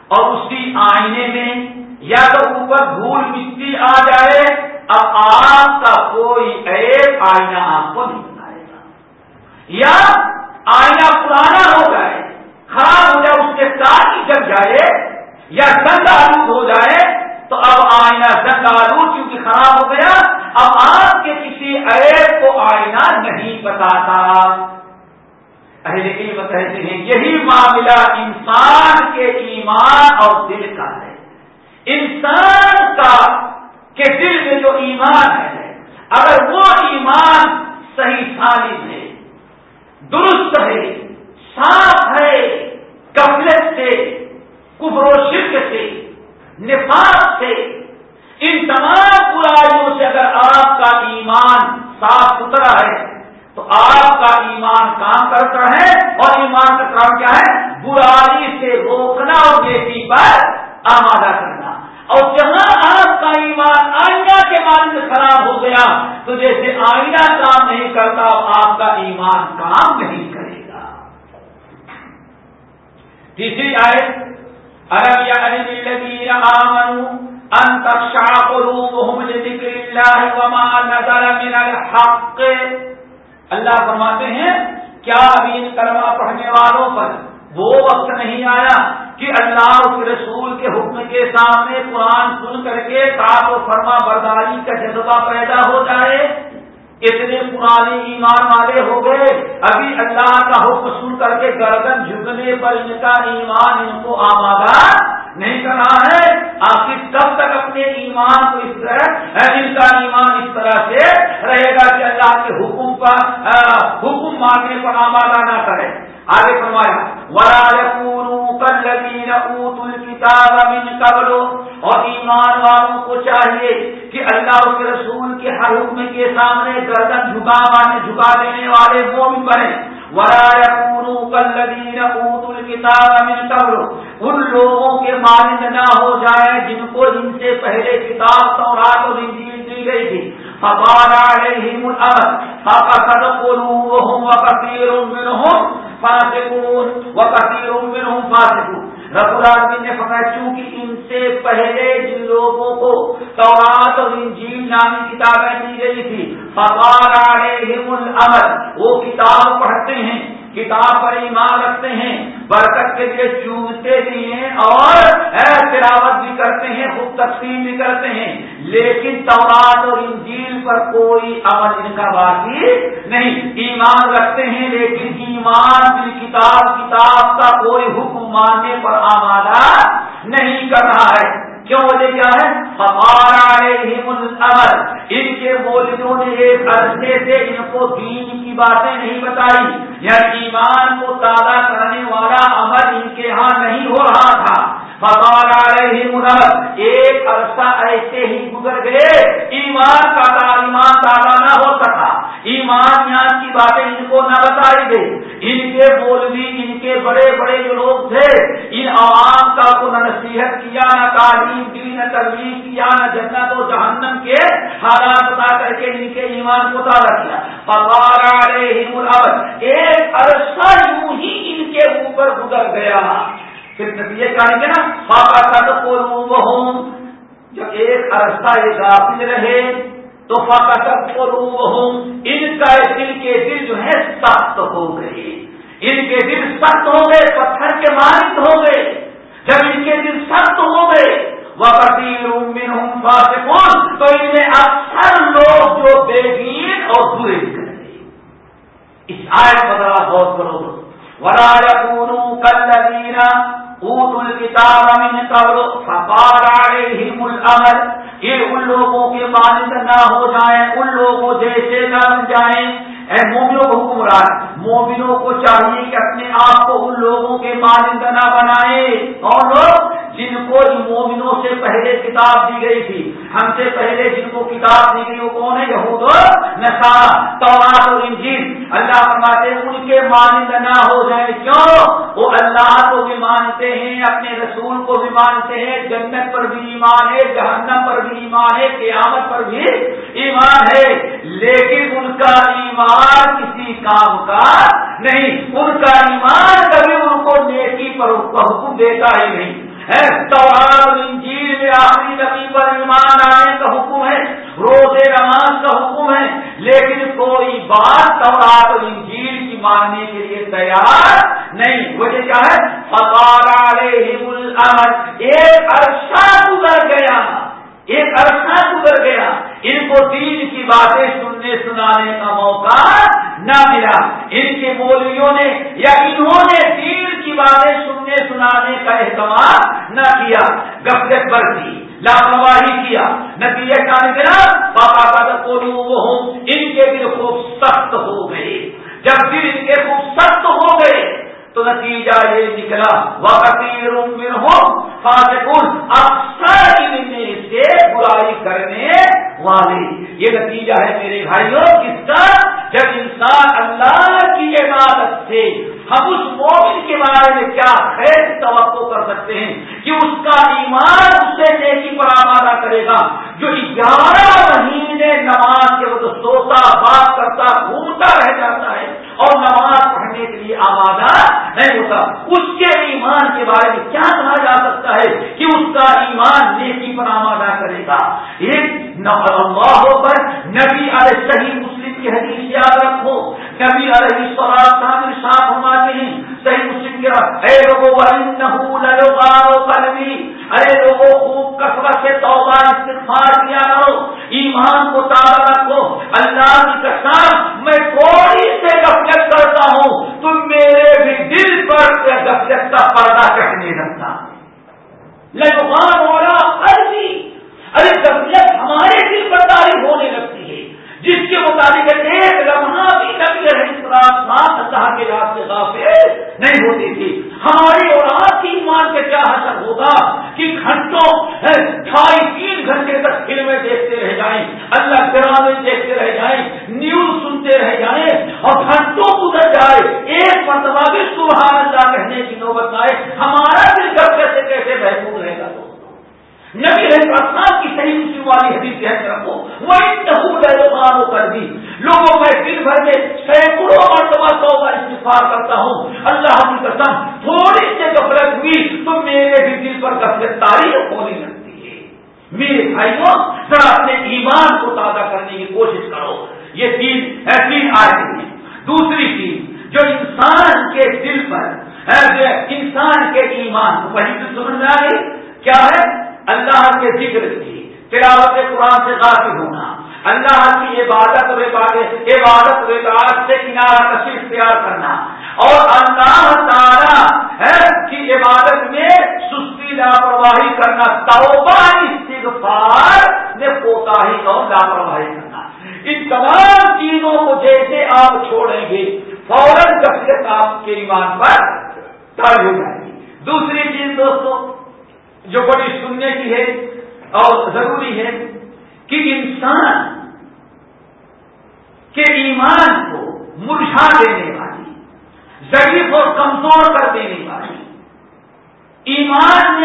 اور اسی آئینے میں یا تو اوپر دھول مٹی آ جائے، اب آپ کا کوئی ایک آئینہ آپ کو نہیں۔ یا آئینہ پرانا ہو جائے، خراب ہو جائے، اس کے ساتھ ہی جب جائے یا زنگ آلود ہو جائے، تو اب آئینہ زنگ آلود کیونکہ خراب ہو گیا، اب آپ کے کسی ایپ کو آئینہ نہیں بتاتا۔ اہل علم کہتے ہیں یہی معاملہ انسان کے ایمان اور دل کا ہے۔ انسان کا کے دل میں جو ایمان ہے، اگر وہ ایمان صحیح سالم ہے درست ہے، صاف ہے کفلت سے کبر و شرک سے نفاذ سے۔ ان تمام برائیوں سے اگر آپ کا ایمان صاف ستھرا ہے، تو آپ کا ایمان کام کرتا ہے۔ اور ایمان کا کام کیا ہے؟ برائی سے روکنا اور بیٹی پر آمادہ کرنا۔ اور جہاں آپ کا ایمان آئینہ کے بارے میں خراب ہو گیا، تو جیسے آئینہ کام نہیں کرتا، آپ کا ایمان کام نہیں کرے گا۔ تیسری آئے ارب یا آمن لذكر الله وما نزل من الحق اللہ فرماتے ہیں، کیا ابھی ان کلمہ پڑھنے والوں پر وہ وقت نہیں آیا کہ اللہ اس رسول کے حکم کے سامنے قرآن سن کر کے تاپ و فرما برداری کا جذبہ پیدا ہو جائے۔ اتنے پرانے ایمان والے ہو گئے۔ ابھی اللہ کا حکم سن کر کے گردن جھکنے پر ان کا ایمان ان کو آمادہ نہیں کر رہا ہے۔ آخر کب تک اپنے ایمان کو اس طرح ہاں، ان کا ایمان اس طرح سے رہے گا کہ اللہ کے حکم پر حکم مانگنے پر آمادہ نہ کرے۔ آگے فرمایا قبل اور ایمان والوں کو چاہیے کہ اللہ اس رسول کے ہر حکم کے سامنے گردن جھکا جھکا دینے والے وہ بھی بنے ورا کلین اوت الکتاب من قبل ان لوگوں کے مانند نہ ہو جائے جن کو جن سے پہلے کتاب تورات اور انجیل دی گئی تھی۔ فقال عليهم الأمر فقد قلوبهم وكثير منهم فاسقون، وكثير منهم فاسقون. رب العالمین نے فرمایا، چونکہ ان سے پہلے جن لوگوں کو تورات اور انجیل نامی کتابیں دی گئی تھی فقال عليهم الامر وہ کتاب پڑھتے ہیں۔ کتاب پر ایمان رکھتے ہیں، برکت کے لیے چوبتے بھی ہیں اور تلاوت بھی کرتے ہیں، خود تقسیم بھی کرتے ہیں۔ لیکن تورات اور انجیل پر کوئی عمل ان کا باقی نہیں۔ ایمان رکھتے ہیں، لیکن ایمان بھی کتاب کتاب کا کوئی حکم ماننے پر آمادہ نہیں کر رہا ہے۔ کیوں وجہ کیا ہے؟ ہمارا ان کے مولدوں نے ایک عرصے سے ان کو دین کی باتیں نہیں بتائی۔ یا ایمان کو تازہ کرنے والا عمل ان کے ہاں نہیں ہو رہا تھا۔ فقال علیہم ایک عرصہ ایسے ہی گزر گئے۔ ایمان کا ایمان تازہ نہ ہو سکا۔ ایمان یہاں کی باتیں ان کو نہ بتائی گئی۔ ان کے مولوی، ان کے بڑے بڑے جو لوگ تھے، ان عوام کا کو نہ نصیحت کیا، نہ تعلیم دی نہ ترغیب کیا نہ جنت و جہنم کے حالات بتا کر کے ان کے ایمان کو تازہ کیا۔ فقال علیہم الامر، ایک عرصہ یوں ہی ان کے اوپر گزر گیا۔ پھر نتیجے کہیں گے نا فاقا کا تو جب ایک عرصہ یہ غافل رہے، تو فاقا سب کو ان کا دل کے دل جو ہے سخت ہو گئے۔ ان کے دل سخت ہو گئے، پتھر کے مالک ہو گئے۔ جب ان کے دل سخت ہو گئے وہ کبھی تو ان میں اکثر لوگ جو بے دین اور برے نکل گئے اس آئے بدلا بہت کرو۔ ولا يكونوا كالذين اوتوا الكتاب من قبل فقال عليهم الامر یہ ان لوگوں کے مانند نہ ہو جائیں، ان لوگوں جیسے نہ بن جائیں۔ اے مومنوں کو حکمران مومنوں کو چاہیے کہ اپنے آپ کو ان لوگوں کے مانند نہ بنائے۔ اور لوگ جن کو ان مومنوں سے پہلے کتاب دی گئی تھی، ہم سے پہلے جن کو کتاب دی گئی وہ کون ہے؟ یہود نسارا تورات اور انجیل۔ اللہ فرماتے ہیں، ان کے مانند نہ ہو جائے کیوں؟ وہ اللہ کو بھی مانتے ہیں، اپنے رسول کو بھی مانتے ہیں۔ جنت پر بھی ایمان ہے، جہنم پر بھی ایمان ہے، قیامت پر بھی ایمان ہے۔ لیکن ان کا ایمان کسی کام کا نہیں، ان کا ایمان کبھی ان کو نیکی پر حکم دیتا ہی نہیں۔ انجیل میں آخری نبی پر ایمان آنے کا حکم ہے، روزے نماز کا حکم ہے، لیکن کوئی بات تورات اور انجیل کی ماننے کے لیے تیار نہیں۔ وجہ کیا ہے؟ ایک عرصہ گزر گیا۔ ایک عرصہ گزر گیا۔ ان کو دین کی باتیں سننے سنانے کا موقع نہ ملا۔ ان کے مولویوں نے یا انہوں نے دین کی باتیں سننے سنانے کا اہتمام نہ کیا گفت برتی، لاپرواہی کیا۔ نتیجے کا نکلا پاپا کا کو ان کے دل خوب سخت ہو گئے۔ جب دل ان کے خوب سخت ہو گئے تو نتیجہ یہ نکلا وقتی روم ہو اکثر ان میں سے برائی کرنے والے۔ یہ نتیجہ ہے میرے بھائیوں کس کا جب انسان اللہ کی عبادت سے ہم اس مومن کے بارے میں کیا خیر توقع کر سکتے ہیں، کہ اس کا ایمان اس سے نیکی پر آمادہ کرے گا۔ جو گیارہ مہینے نماز کے وقت سوتا، بات کرتا، گھومتا رہ جاتا ہے اور نماز پڑھنے کے لیے آمادہ نہیں ہوتا۔ اس کے ایمان کے بارے میں کیا کہا جا سکتا ہے کہ اس کا ایمان نیکی پر آمادہ کرے گا؟ ایک اللہ پر نبی علیہ صحیح مسلم کی حدیث یاد رکھو۔ نبی علیہ السلام صاف فرماتے ہیں، صحیح مسلم کے اے لوگوں قلبی ارے لوگوں خوب کثرت سے توبہ استغفار کیا کرو۔ ایمان کو تازہ رکھو۔ اللہ کی قسم، میں تھوڑی سے غفلت کرتا ہوں تم میرے بھی دل پر غفلت کا پردہ کٹنے لگتا لگوان والا قلبی ارے غفلت ہمارے دل پر تاریخ ہونے لگتی ہے۔ جس کے مطابق ایک لمحہ بھی نبی اللہ کے یاد سے غافل نہیں ہوتی تھی۔ ہماری اولاد کی ایمان کے کیا حسر ہوگا کہ گھنٹوں ڈھائی، تین گھنٹے تک فلمیں دیکھتے رہ جائیں، اللہ ڈرامے دیکھتے رہ جائیں، نیوز سنتے رہ جائیں اور گھنٹوں گزر جائے۔ ایک مرتبہ بھی سبحان اللہ کہنے کی نوبت آئے۔ ہمارا دل گھر سے کیسے محفوظ رہے گا تو؟ نبی رہے کی صحیح والی حدیث کہہ کر رکھو کر دی لوگوں میں دن بھر میں سینکڑوں مرتبہ توبہ استفار کرتا ہوں۔ اللہ کی قسم، تھوڑی سی غفلت ہوئی تو میرے بھی دل پر غفلت تاریخ ہونے لگتی ہے۔ میرے بھائیوں، ذرا اپنے ایمان کو تازہ کرنے کی کوشش کرو۔ یہ تین ایسی آئے ہیں دوسری چیز، جو انسان کے دل پر انسان کے ایمان کو، وہی تو سمجھ میں آ گئی۔ کیا ہے؟ اللہ کے ذکر کی، تلاوت قرآن سے غافل ہونا۔ اللہ کی عبادت و عبادت سے کنارہ کشی اختیار کرنا۔ اور اللہ تعالی کی عبادت میں سستی لاپرواہی کرنا، توبہ، استغفار میں کوتا ہی اور لاپرواہی کرنا۔ ان تمام چیزوں کو جیسے آپ چھوڑیں گے، فوراً کثرت آپ کے ایمان پر ہو جائے گی۔ دوسری چیز دوستوں جو بڑی سننے کی ہے اور ضروری ہے کہ انسان کے ایمان کو مرجھا دینے والی، ضعیف اور کمزور کر دینے والی۔ ایمان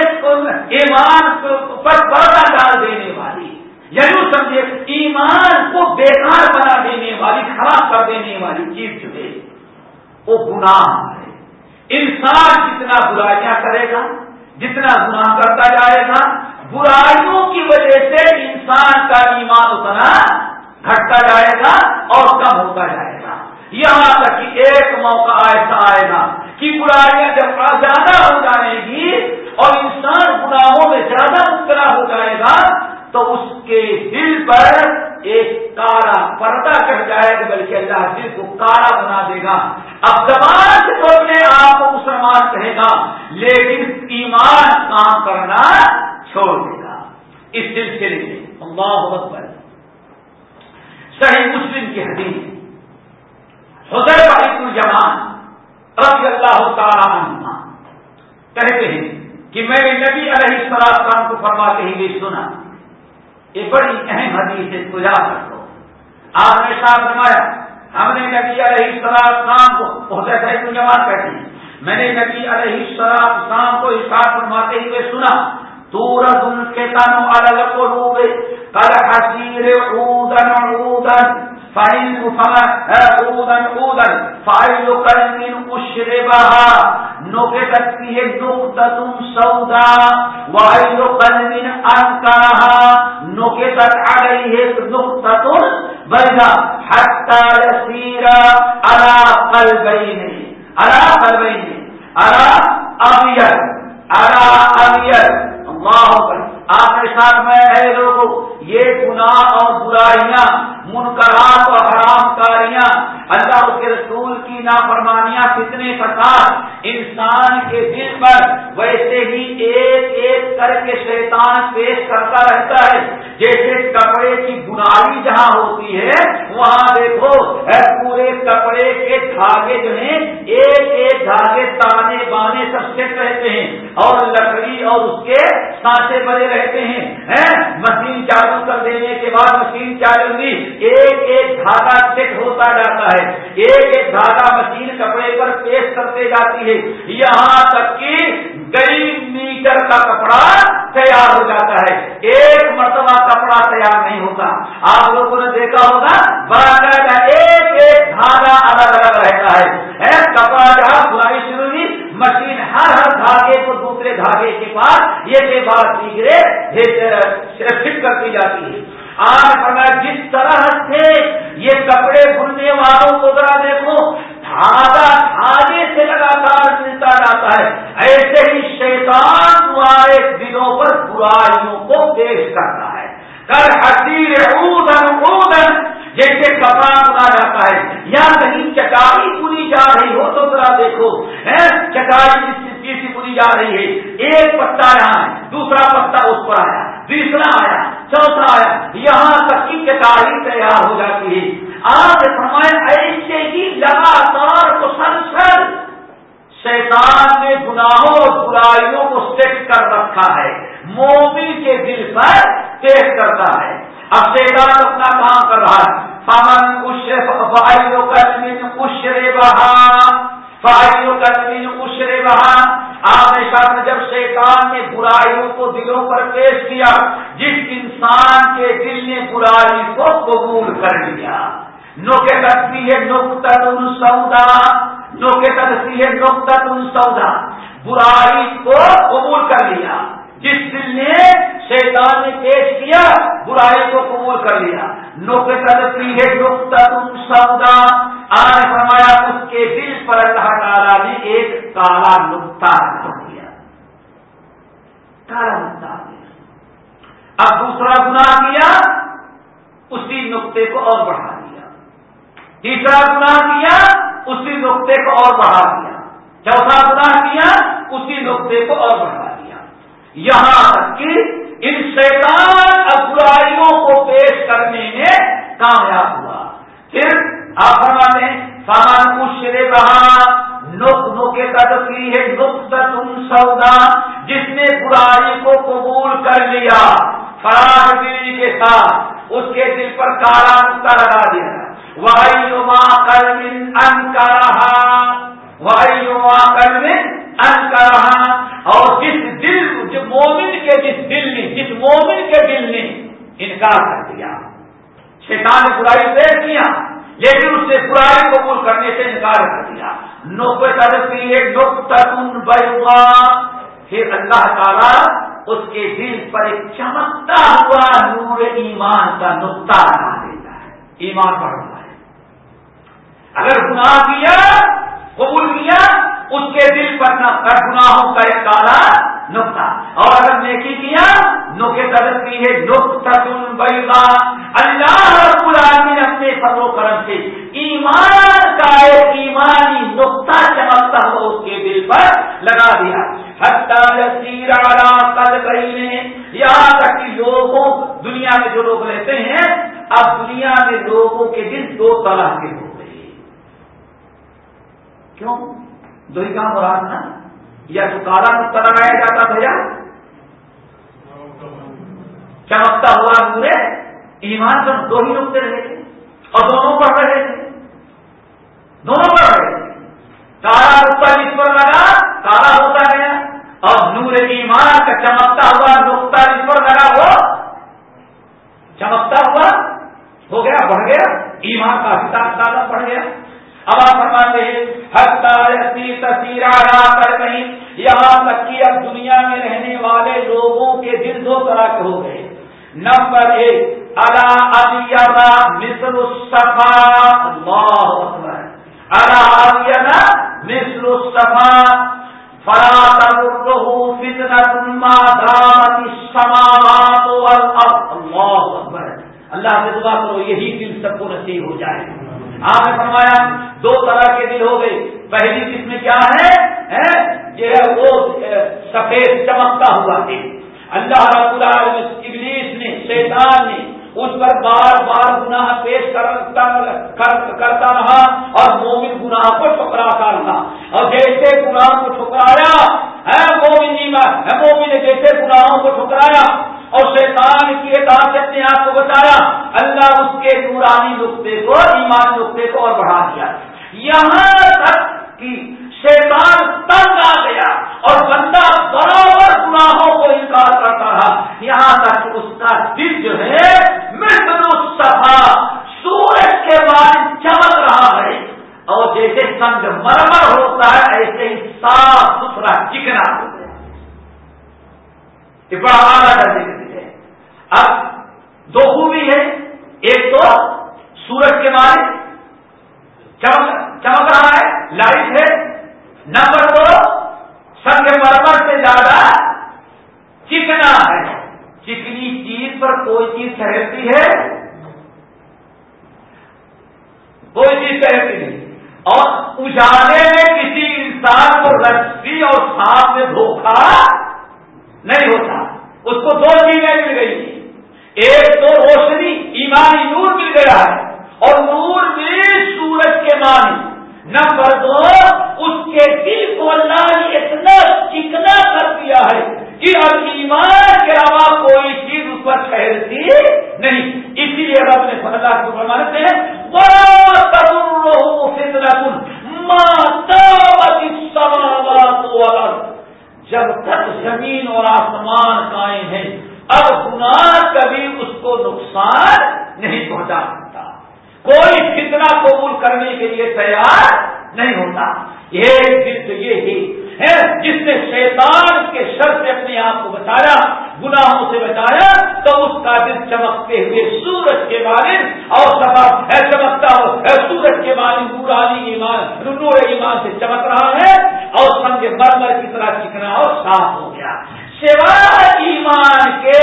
ایمان پر پردہ ڈال دینے والی۔ یعنی سمجھے، ایمان کو بیکار بنا دینے والی، خراب کر دینے والی چیز جو ہے، وہ گناہ ہے۔ انسان جتنا برائیاں کرے گا، جتنا گناہ کرتا جائے گا، برائیوں کی وجہ سے انسان کا ایمان اتنا گھٹتا جائے گا اور کم ہوتا جائے گا۔ یہاں تک کہ ایک موقع ایسا آئے گا کہ برائیاں جب زیادہ ہو جائے گی اور انسان گناہوں میں زیادہ مبتلا ہو جائے گا، تو اس کے دل پر ایک کالا پردہ چڑھ جائے گا، بلکہ اللہ دل کو کالا بنا دے گا۔ اب زبان سے تو اپنے آپ کو مسلمان کہے گا، لیکن ایمان کام کرنا چھوڑ دے گا۔ اس سلسلے میں، اللہ اکبر۔ صحیح مسلم کی حدیث۔ حضر ابن جمان رضی اللہ تعالیٰ عنہ کہتے ہیں کہ میں نے نبی علیہ السلام کو فرماتے ہی بھی سنا، یہ بڑی اہم حدیث ہے تو یاد رکھو آپ نے ساتھ فرمایا، ہم نے نبی علیہ السلام کو، حضرت ابن جمان کہتے ہیں، میں نے نبی علیہ السلام کو اشار فرماتے ہوئے سنا سورج ان کے تنو الگ کو ڈوبے کل حسیر اودن اودن فائل اودن اودن فائل کرمین اشربها نکتت ہے نقطت سودا وائل کرمین انکرها نکتت علیہ نقطت بیضا حتی یسیر على قلبین على قلبین على ابیر على ابیر اللہ آپ کے ساتھ میں اے لوگوں، یہ گناہ اور برائیاں، منکرات اور حرام کاریاں، اللہ اس کے رسول کی نافرمانیاں کتنے ساتھ انسان کے دل پر ویسے ہی ایک ایک کر کے شیطان پیش کرتا رہتا ہے۔ جیسے کپڑے کی بنائی جہاں ہوتی ہے، وہاں دیکھو پورے کپڑے کے دھاگے جو ہیں، ایک ایک دھاگے تانے بانے سب سیٹ رہتے ہیں اور لکڑی اور اس کے سانچے بنے رہتے ہیں مشین چالو کر دینے کے بعد مشین چالو گی۔ ایک ایک دھاگا سیٹ ہوتا جاتا ہے۔ ایک ایک دھاگا مشین کپڑے پر پیش کرتے جاتی ہے۔ یہاں تک کہ کئی میٹر کا کپڑا تیار ہو جاتا ہے۔ ایک مرتبہ کپڑا تیار نہیں ہوتا۔ آپ لوگوں نے دیکھا ہوگا بڑا ایک ایک دھاگا الگ الگ رہتا ہے کپڑا جہاں بلائی شروع ہوئی مشین ہر ہر دھاگے کو دوسرے دھاگے کے پاس یہ بات دیگرے فٹ کرتی جاتی ہے۔ آج جس طرح سے یہ کپڑے بننے والوں کو ذرا دیکھو دھاگا دھاگے سے لگاتار ملتا جاتا ہے۔ ایسے ہی شیطان تمہارے دلوں پر برائیوں کو پیش کرتا ہے۔ کر حسیر اودن اودن جیسے کپڑا بنا جاتا ہے۔ یا کہیں چٹائی بنی جا رہی ہو تو ذرا دیکھو۔ چٹائی چیز بنی جا رہی ہے۔ ایک پتا یہاں ہے، دوسرا پتا اس پر آیا، تیسرا آیا، چوتھا آیا۔ یہاں تک کی چٹائی تیار ہو جاتی ہے۔ آج فرمائے ایسے ہی لگاتار مسلسل شیطان نے گناہوں اور برائیوں کو سیٹ کر رکھا ہے۔ مومی کے دل پر پیش کرتا ہے۔ اب شیطان اپنا کام کر رہا ہے۔ پامن اشرے بہا فائدوں کا زمین اشرے وہاں آپ نے ساتھ جب شیطان نے برائیوں کو دلوں پر پیش کیا، جس انسان کے دل نے برائی کو قبول کر لیا۔ نوکے کے سکتی ہے نقطہ سودا نوکے کے سکتی ہے نقطہ سودا برائی کو قبول کر لیا۔ جس دل نے شیطان نے پیش کیا، برائی کو قبول کر لیا۔ نو کے سکتی ہے نقطہ سودا۔ آج فرمایا اس کے دل پر اللہ تعالیٰ نے ایک کالا نقطہ رکھ دیا۔ کالا نقطہ اب دوسرا گناہ کیا؟ اسی نقطے کو اور بڑھا دیا۔ تیسرا گناہ کیا؟ اسی نقطے کو اور بڑھا دیا۔ چوتھا گناہ کیا؟ اسی نقطے کو اور بڑھا دیا۔ یہاں تک کہ ان شیطان برائیوں کو پیش کرنے میں کامیاب ہوا۔ پھر آپ فرماتے سامان اشرے رہا نک نکے تدفی ہے نقط تم سودا، جس نے برائی کو قبول کر لیا فراغ دلی کے ساتھ، اس کے دل پر کالا نقطہ لگا دیا۔ وائی ماں کر ان کا رہا وائی ماں کر ان کا رہا اور جس دل، جو مومن کے جس دل نے، جس مومن کے دل نے انکار کر دیا۔ شیطان نے برائی پیش کیا، لیکن اس نے برائی قبول کرنے سے انکار کر دیا۔ پھر اللہ تعالیٰ اس کے دل پر ایک چمکتا ہوا نور ایمان کا نقطہ بنا دیتا ہے۔ ایمان پڑھ ہے۔ اگر گناہ کیا، قبول کیا اس کے دل پر گناہوں کا ایک کالا نقطہ۔ اور اگر نیکی کیا نو کے درد کی ہے نقطہ اللہ رب العالمین اپنے فضل و کرم سے ایمان کا ایک ایمانی نقطہ چمکتا ہوا اس کے دل پر لگا دیا۔ یہاں تک کہ لوگوں، دنیا میں جو لوگ رہتے ہیں، اب دنیا میں لوگوں کے دل دو طرح کے ہو گئے کیوں؟ دو ہی کام ہو یا تو کالا نقطہ لگایا جاتا تھا یا چمکتا ہوا پورے؟ ایمان پر دو ہی نقطے رہے تھے اور دونوں پڑھ رہے تھے۔ دونوں پڑھ رہے تھے۔ کالا نقطہ جس پر لگا، کالا ہوتا گیا۔ اور نور ایمان کا چمکتا ہوا، نقطہ جس پر لگا وہ چمکتا ہوا، ہو گیا، بڑھ گیا۔ ایمان کا حساب تازہ بڑھ گیا۔ اب آپ فرماتے ہیں تصویر کر کہیں، یہاں تک کہ اب دنیا میں رہنے والے لوگوں کے دل دو طرح کے ہو گئے۔ نمبر ایک، الا مصر الصفا۔ اللہ الا مصر الصفا۔ فلا تمره فتنة ما دامت السماوات والأرض۔ الله أكبر اللہ سے دعا کرو، یہی دل سب کو نصیب ہو جائے۔ آپ نے فرمایا، دو طرح کے دل ہو گئے۔ پہلی قسم میں کیا ہے؟ یہ ہے وہ سفید چمکتا ہوا دل۔ اللہ رب العالمین ابلیس نے، شیطان نے اس پر بار بار گناہ پیش کرتا رہا اور مومن گناہ کو ٹھکراتا رہا۔ اور جیسے گناہ کو ٹھکرایا ہے مومن مومن نے جیسے گناہوں کو ٹھکرایا اور شیطان کی اطاعت سے اپنے آپ کو بچایا اللہ اس کے نورانی نقطے کو، ایمان نقطے کو اور بڑھا دیا یہاں تک کہ شیطان تنگ آ گیا اور بندہ برابر گناہوں کو انکار کرتا رہا۔ یہاں تک اس کا دل جو ہے صفا سورج کے بعد چمک رہا ہے۔ اور جیسے سنگ مرمر ہوتا ہے، ایسے ہی صاف ستھرا چکنا ہو بڑا آگا درجے ہے۔ اب دو خوبی ہے ایک تو سورج کے بعد چمک رہا ہے، لائٹ ہے۔ نمبر دو سنگ مرمر سے زیادہ چکنا ہے۔ چکنی چیز پر کوئی چیز ٹھہرتی ہے۔ کوئی چیز ٹھہرتی نہیں۔ اور اجالے میں کسی انسان کو رسی اور سانپ میں دھوکھا نہیں ہوتا۔ اس کو دو چیزیں مل گئی۔ ایک تو روشنی، ایمانی نور مل گیا ہے۔ اور نور بھی سورج کے مانی نمبر دو، اس کے دل کو اللہ نے اتنا چکنا کر دیا ہے کہ اب ایمان کے علاوہ کوئی چیز اس پر ٹھہرتی نہیں۔ اسی لیے رب نے فضا کو فرماتے ہیں جب تک زمین اور آسمان قائم ہیں، اب گناہ کبھی اس کو نقصان نہیں پہنچا سکتا۔ کوئی فتنہ قبول کرنے کے لیے تیار نہیں ہوتا۔ یہ دن یہ ہی ہے جس نے شیطان کے شر سے اپنے آپ کو بچایا، گناہوں سے بچایا، تو اس کا دل چمکتے ہوئے سورج کے بارے اور ہے چمکتا ہو ہے سورج کے بارے نورانی ایمان، نور ایمان سے چمک رہا ہے اور سنگ مرمر کی طرح چکنا اور صاف ہو گیا۔ سوائے ایمان کے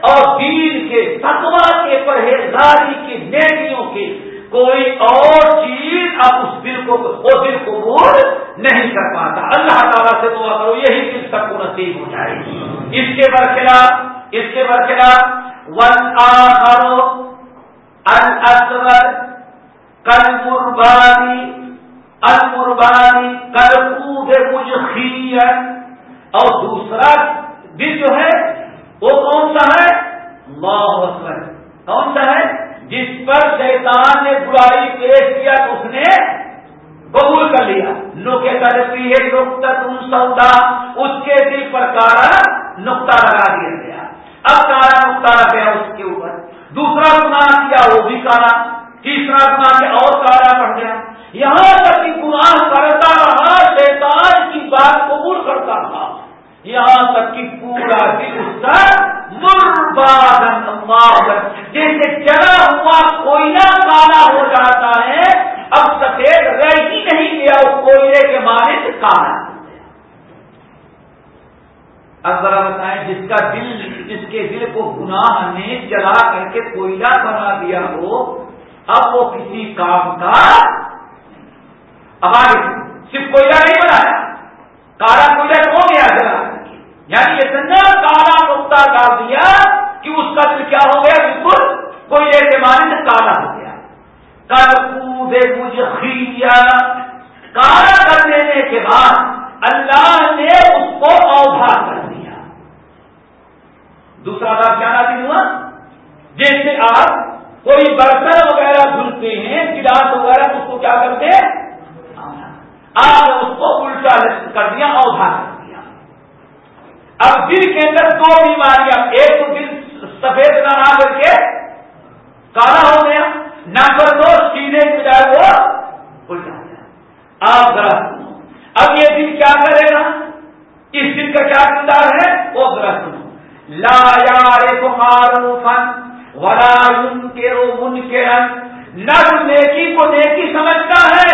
اور دین کے تقوا کے پرہیزداری کے نیکیوں کے کوئی اور چیز اب اس دل کو وہ دل کو نہیں کر پاتا۔ اللہ تعالیٰ سے دعا کرو، یہی دل سب کو نصیب ہو جائے گی۔ اس کے برخلاف، اس کے برخلاف ون آرو الصغر کل قربانی القربانی کل کو مجھ اور دوسرا دل جو ہے، وہ کون سا ہے؟ اللہ کون سا ہے؟ جس پر شیطان نے برائی پیش کیا تو اس نے قبول کر لیا۔ نو کے ہے نقطہ تم سودا اس کے دل پر کارا نقطہ لگا دیا گیا۔ اب کارا نقطہ لگ گیا اس کے اوپر۔ دوسرا گنا کیا وہ بھی کارا۔ تیسرا گنا کیا اور کارا بڑھ گیا۔ یہاں تک کہ گناہ کرتا رہا، شیطان کی بات قبول کرتا رہا۔ یہاں تک کہ پورا دل اس کا مرباد جیسے جگہ ہوا کوئلہ کالا ہو جاتا ہے، اب سفید رہ ہی نہیں گیا اس کوئلے کے مالک کالا۔ اب ذرا بتائیں، جس کا دل، جس کے دل کو گناہ نے جلا کر کے کوئلہ بنا دیا ہو، اب وہ کسی کام کا اب آگے۔ صرف کوئلہ نہیں بنایا، کالا کوئلہ ہو گیا جلا یعنی اتنا کالا نقطہ ڈال دیا کہ اس کا دل کیا ہو گیا بالکل کوئلے کے معنی سے کالا ہو گیا۔ کل کودے مجھے کالا کر دینے کے بعد اللہ نے اس کو اوبھا کر دیا۔ دوسرا بات کیا نازل ہوا؟ جیسے آپ کوئی برتن وغیرہ دھلتے ہیں، گلاس وغیرہ، اس کو کیا کرتے؟ آپ نے اس کو الٹا کر دیا اوبھا کر دیا۔ اب دل کے اندر دو بیماریاں، ایک تو دل سفید نہ کر کے کالا ہو گیا نمبر دو سینے کے بجائے وہ الٹا ہو آپ ذرا اب یہ دل کیا کرے گا؟ اس دل کا کیا کردار ہے؟ وہ ذرا سنو۔ لا یار کو معروفن ولا ان کے رو من کے رنگ نہ نیکی کو نیکی سمجھتا ہے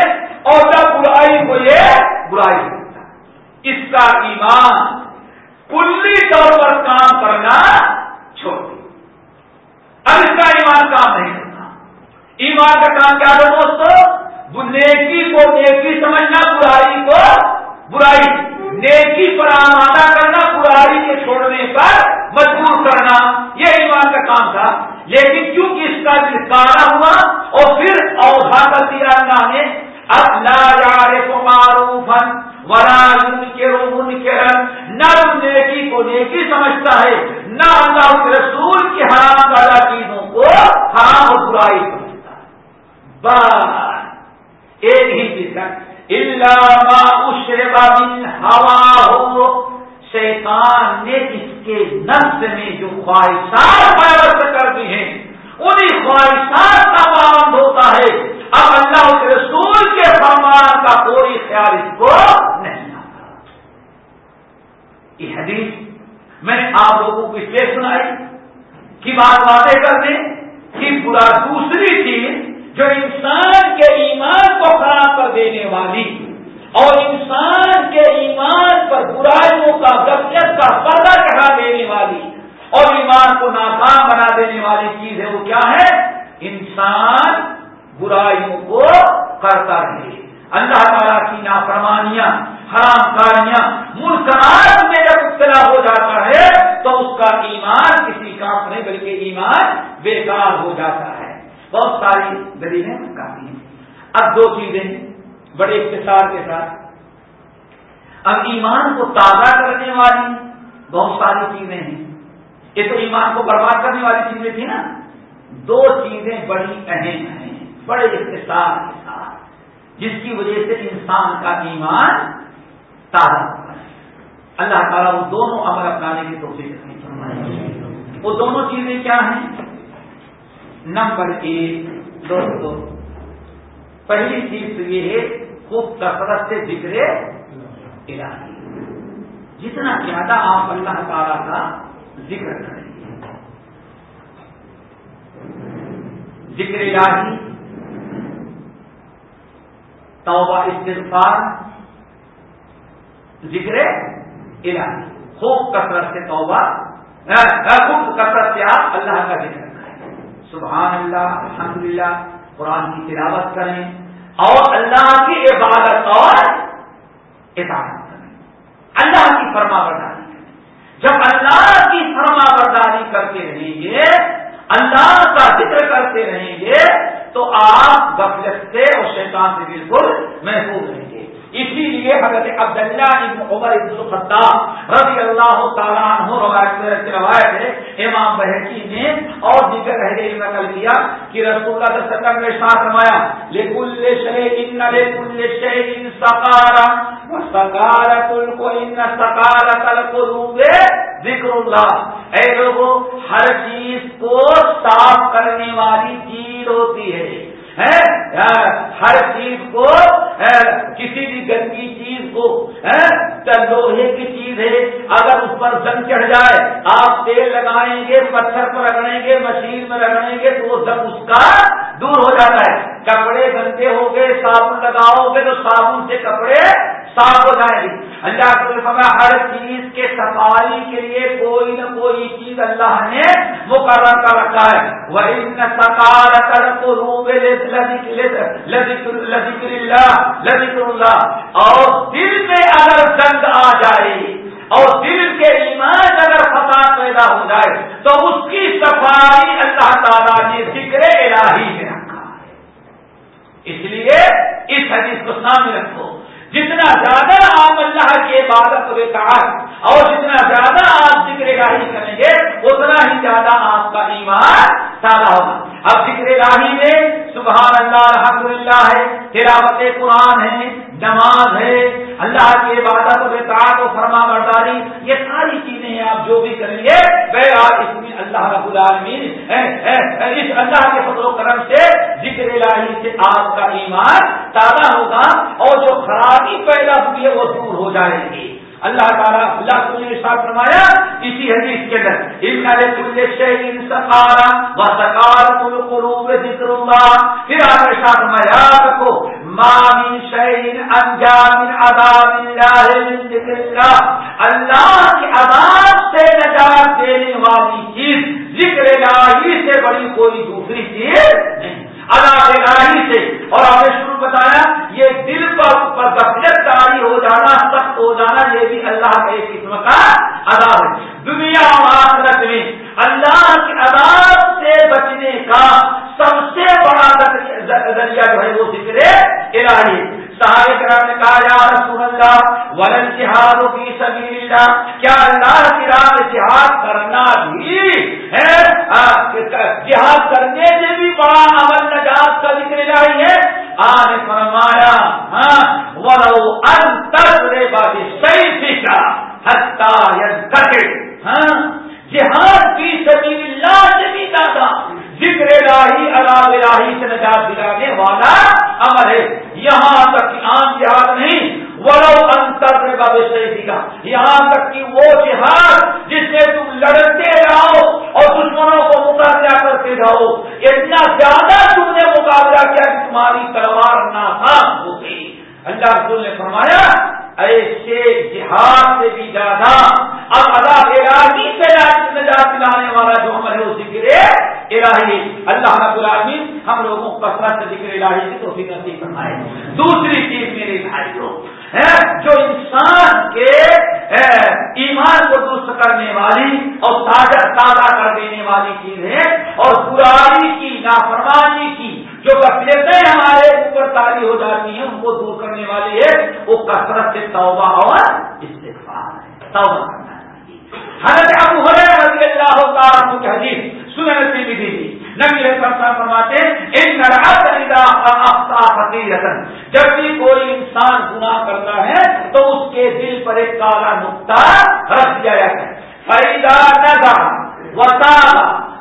اور نہ برائی کو یہ برائی سمجھتا ہے۔ اس کا ایمان کلی طور پر کام کرنا چھوڑ اب اس کا ایمان کام نہیں کرتا ایمان کا کام کیا ہے دوستو؟ نیکی کو نیکی سمجھنا، برائی کو برائی۔ نیکی پر آمادہ کرنا، برائی کے چھوڑنے پر مجبور کرنا۔ یہ ایمان کا کام تھا۔ لیکن کیونکہ اس کا نکالا ہوا اور پھر اوہا کر دیا اللہ نے، اب لا یار کو معروف ورا کے روم کے نہ نیکی کو نیکی سمجھتا ہے، نہ اللہ کے رسول کی حرام والا چیزوں کو حرام اور برائی سمجھتا ہے۔ بس ایک ہی چیز ہے۔ ہوا ہو شیطان نے اس کے نفس میں جو خواہشات پیوست کر دی ہیں، انہیں خواہشات کا پابند ہوتا ہے۔ اب اللہ کے رسول کے فرمان کا کوئی خیال اس کو نہیں۔ یہ حدیث میں نے آپ لوگوں کو اس لیے سنائی کی بات باتیں کر دیں کہ پورا دوسری چیز جو انسان کے ایمان کو خراب کر دینے والی اور انسان کے ایمان پر برائیوں کا گفیت کا پردہ چڑھا دینے والی اور ایمان کو ناکام بنا دینے والی چیز ہے وہ کیا ہے؟ انسان برائیوں کو کرتا رہے۔ اللہ تعالیٰ کی نافرمانیاں، حرام کاریاں ملکات میں جب ابتلا ہو جاتا ہے، تو اس کا ایمان کسی کام نہیں، بلکہ ایمان بیکار ہو جاتا ہے۔ بہت ساری دلیلیں کافی ہیں۔ اب دو چیزیں بڑے اختصار کے ساتھ۔ اب ایمان کو تازہ کرنے والی بہت ساری چیزیں ہیں۔ یہ تو ایمان کو برباد کرنے والی چیزیں تھیں نا۔ دو چیزیں بڑی اہم ہیں، بڑے اختصار کے ساتھ۔ جس کی وجہ سے انسان کا ایمان تازہ ہوتا ہے۔ اللہ تعالیٰ وہ دونوں عمل اپنانے کی کوشش وہ دونوں چیزیں کیا ہیں؟ نمبر ایک، دوستو، پہلی چیز تو یہ ہے، خوب کثرت سے ذکر الہی۔ جتنا زیادہ آپ اللہ تعالی کا ذکر کریں گے۔ ذکر الہی توبہ، استغفار، ذکر الہی۔ خوب کثرت سے توبہ خوب کثرت سے آپ اللہ کا ذکر سبحان اللہ الحمد للہ قرآن کی تلاوت کریں اور اللہ کی عبادت اور اطاعت کریں۔ اللہ کی فرما برداری کریں۔ جب اللہ کی فرما برداری کرتے رہیں گے، اللہ کا ذکر کرتے رہیں گے تو آپ غفلت سے اور شیطان سے بالکل محفوظ رہیں گے۔ اسی لیے حضرت عبداللہ ابن عمر ابن الخطاب رضی اللہ تعالیٰ عنہ روایت روایت ہے، امام بحقی نے اور دیگر رہے نقل کیا کہ رسول اللہ صلی اللہ علیہ وسلم نے ساتھ روایا لکل شے ان لکل شے ان سکارا سکارت کو ان سکارت القلوب ذکر اللہ اے لوگوں ہر چیز کو صاف کرنے والی چیز ہوتی ہے۔ ہر چیز کو کسی بھی گندی چیز کو لوہے کی چیز ہے، اگر اس پر زنگ چڑھ جائے، آپ تیل لگائیں گے، پتھر پر رگڑیں گے، مشین میں رگڑیں گے، تو وہ زنگ اس کا دور ہو جاتا ہے۔ کپڑے گندے ہو گئے، صابن لگاؤ گے تو صابن سے کپڑے صاف ہو جائیں گے اللہ کے ہر چیز کے صفائی کے لیے کوئی نہ کوئی چیز اللہ نے مقرر کر رکھا ہے۔ وہ ان سکار کر کو روب اللہ اور دل میں اگر جنگ آ جائے، اور دل کے ایمان اگر فساد پیدا ہو جائے، تو اس کی صفائی اللہ تعالیٰ نے ذکر الہی میں رکھا ہے۔ اس لیے اس حدیث کو سامنے رکھو۔ جتنا زیادہ آپ اللہ کی عبادت و کہا اور جتنا زیادہ آپ ذکر راہی کریں گے، اتنا ہی زیادہ آپ کا ایمان سادہ ہوگا۔ اب ذکر راہی میں سبحان اللہ الحمد للہ ہے، تلاوت قرآن ہے، نماز ہے، اللہ کی عبادت و اطاعت و فرما برداری، یہ ساری چیزیں ہیں آپ جو بھی کریں گے وہ آپ اس میں اللہ رب العالمین اس اللہ کے فضل و کرم سے ذکر الہی سے آپ کا ایمان تازہ ہوگا اور جو خرابی پیدا ہوئی ہے، وہ دور ہو جائے گی۔ اللہ تعالیٰ اللہ کو نے ساتھ فرمایا، اسی حدیث کے اندر، ان کا کل شہین سکارا و سکار کل قروب ذکر اللہ. پھر آپ نے ساتھ فرمایا رکھو مامن شہین انجام عذاب اللہ من ذکر اللہ۔ اللہ کی عذاب سے نجات دینے والی چیز ذکر الہی سے بڑی کوئی دوسری چیز نہیں۔ اللہ سے۔ اور آپ نے شروع بتایا، یہ دل پر غفلت تاری ہو جانا، سخت ہو جانا، یہ بھی اللہ کا ایک قسم کا عذاب ہے۔ دنیا اور آخرت میں اللہ کے عذاب سے بچنے کا سب سے بڑا ذریعہ جو ہے وہ ذکر الہی صحابہ کرام نے کہا، یا رسول اللہ، ولن جہاد کی سبیل اللہ کیا اللہ کی راہ جہاد کرنا بھی ہے؟ جہاد کرنے سے بھی بڑا عمل نجات کا ذکر الہی ہے۔ آج فرمایا ہاں ولو انتر رے بات صحیح سیکھا ہتا ہاں جہاد کی سبیل اللہ سے بھی زیادہ۔ ذکر الہی، عذاب الہی سے نجات دلانے والا امر ہے۔ یہاں تک کہ عام جہاد نہیں، ولو انتر باب صحیح کا یہاں تک کہ وہ جہاد جس سے تم لڑتے رہو اور دشمنوں کو مقابلہ کرتے رہو۔ اتنا زیادہ تم نے مقابلہ کیا کہ تمہاری تلوار ناکام ہو گئی۔ اللہ رسول نے فرمایا، ایسے جہاد سے بھی زیادہ اب ادا الہی سے نجات دلانے والا جو ہمارے وہ ذکر الہی، اللہ رب العالمین، ہم لوگوں کو کثرت ذکر الہی کی توفیق نصیب فرمائے۔ دوسری چیز میرے بھائیوں جو انسان کے ایمان کو درست کرنے والی اور تازہ تازہ کر دینے والی چیز ہے۔ اور برائی کی، نافرمانی کی جو کثرتیں ہمارے اوپر تاری ہو جاتی ہیں، ان کو دور کرنے والی ہے، وہ کثرت سے توبہ اور استفار ہے۔ توبہ۔ کرنا چاہیے حضرت رضی اللہ تعالیٰ کی حدیث سنن سی بھی تھی نبی فرماتے جب بھی کوئی انسان گناہ کرتا ہے، تو اس کے دل پر ایک کالا نقطہ رکھ دیا جاتا ہے۔ فریدا نگا وتا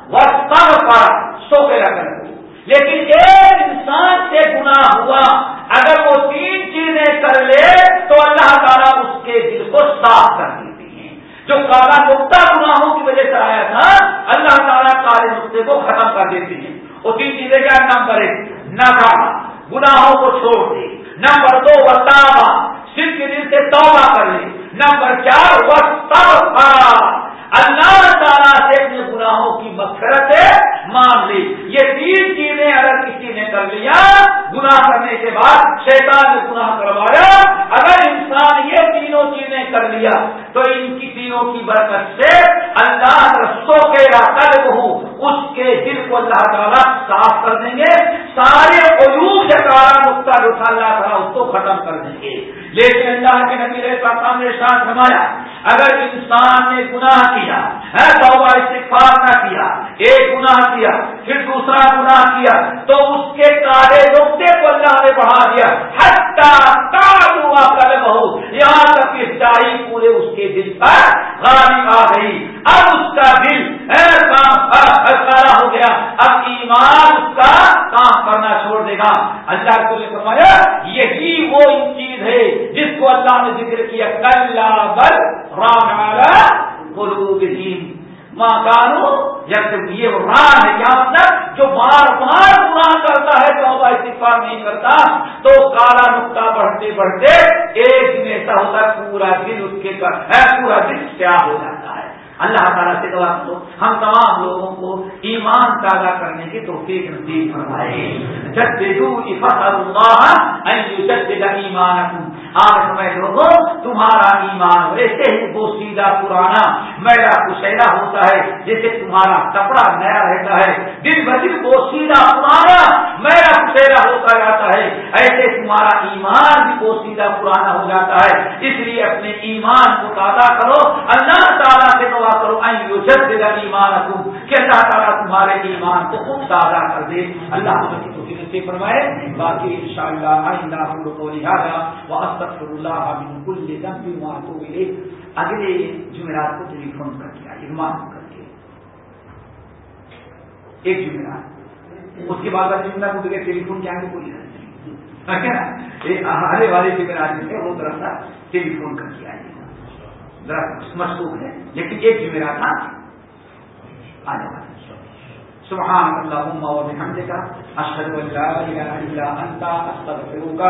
وسط پر سو کے رکھ لیکن ایک انسان سے گناہ ہوا، اگر وہ تین چیزیں کر لے، تو اللہ تعالیٰ اس کے دل کو صاف کر دیتی جو کالا نقطہ گناہوں کی وجہ سے آیا تھا، اللہ تعالیٰ کالے نقطے کو ختم کر دیتی ہے۔ وہ تین چیزیں کیا نمبر ایک، نہ گناہوں کو چھوڑ دے نمبر دو وطابا صرف دل سے توبہ کر لے۔ نمبر چار وقت اللہ تعالیٰ سے اپنے گناہوں کی مغفرت مان لی یہ تین چیزیں اگر کسی نے کر لیا، گناہ کرنے کے بعد شیطان نے گناہ کروایا، اگر انسان یہ تینوں چیزیں کر لیا، تو ان کی تینوں کی برکت سے اللہ رسوں کے قلب ہوں اس کے دل کو اللہ تعالیٰ صاف کر دیں گے، سارے عیوب سے کارا نقطہ اللہ تعالیٰ اس کو ختم کر دیں گے۔ لیکن اللہ کے نبی کا سامنے ساتھ فرمایا اگر انسان نے گناہ کیا ہے استغفار نہ کیا، ایک گناہ کیا، پھر دوسرا گناہ کیا، تو اس کے کارے نقطے کو اللہ نے بڑھا دیا۔ ہٹا کر بہو یہاں تک کہ چاہی پورے اس کے دل پر غالب آ گئی۔ اب اس کا دل کارا ہو گیا۔ اب ایمان اس کا کام کرنا چھوڑ دے دے گا۔ اللہ کو نے فرمایا، یہی وہ چیز ہے جس کو اللہ نے ذکر کیا کل بل رام قلوبہم۔ ماں کانو، جب یہ ران ہے کیا تک جو بار بار گناہ کرتا ہے تو استفار نہیں کرتا، تو کالا نقطہ بڑھتے بڑھتے ایک دن ایسا ہوتا ہے پورا دن اس کے پورا دن کیا ہو جاتا ہے اللہ تعالیٰ سے دعا کرو۔ ہم تمام لوگوں کو ایمان تازہ کرنے کی توفیق نصیب فرمائے۔ جب اللہ ایمان آج میں لوگوں، تمہارا ایمان ویسے ہی وہ سیدھا پرانا میرا کشیلا ہوتا ہے جیسے تمہارا کپڑا نیا رہتا ہے۔ دن بدن وہ سیدھا پرانا میرا کشیلا ہوتا جاتا ہے۔ ایسے تمہارا ایمان بھی وہ سیدھا پرانا ہو جاتا ہے۔ اس لیے اپنے ایمان کو تازہ کرو۔ اللہ تعالیٰ سے دعا کرو جد ایمان رکھوں کہ اللہ تعالیٰ تمہارے ایمان کو خود تازہ کر دے۔ اللہ سے فرمائے۔ باقی ان شاء اللہ آئندہ کو لہٰذا وہ استغفر اللہ من كل ذنب اگلے جمعرات کو ٹیلی فون کر کے اگمان کر کے۔ ایک جمعرات۔ اس کے بعد والے جمعرات کو ٹیلی فون کیا کوئی آنے والے جمعرات میں وہ ذرا سا ٹیلی فون کر کے آئیے۔ ذرا مصروف ہے۔ لیکن ایک میرا تھا۔ آنے سبحان اللهم وبحمدك اشهد ان لا اله الا انت استغفرك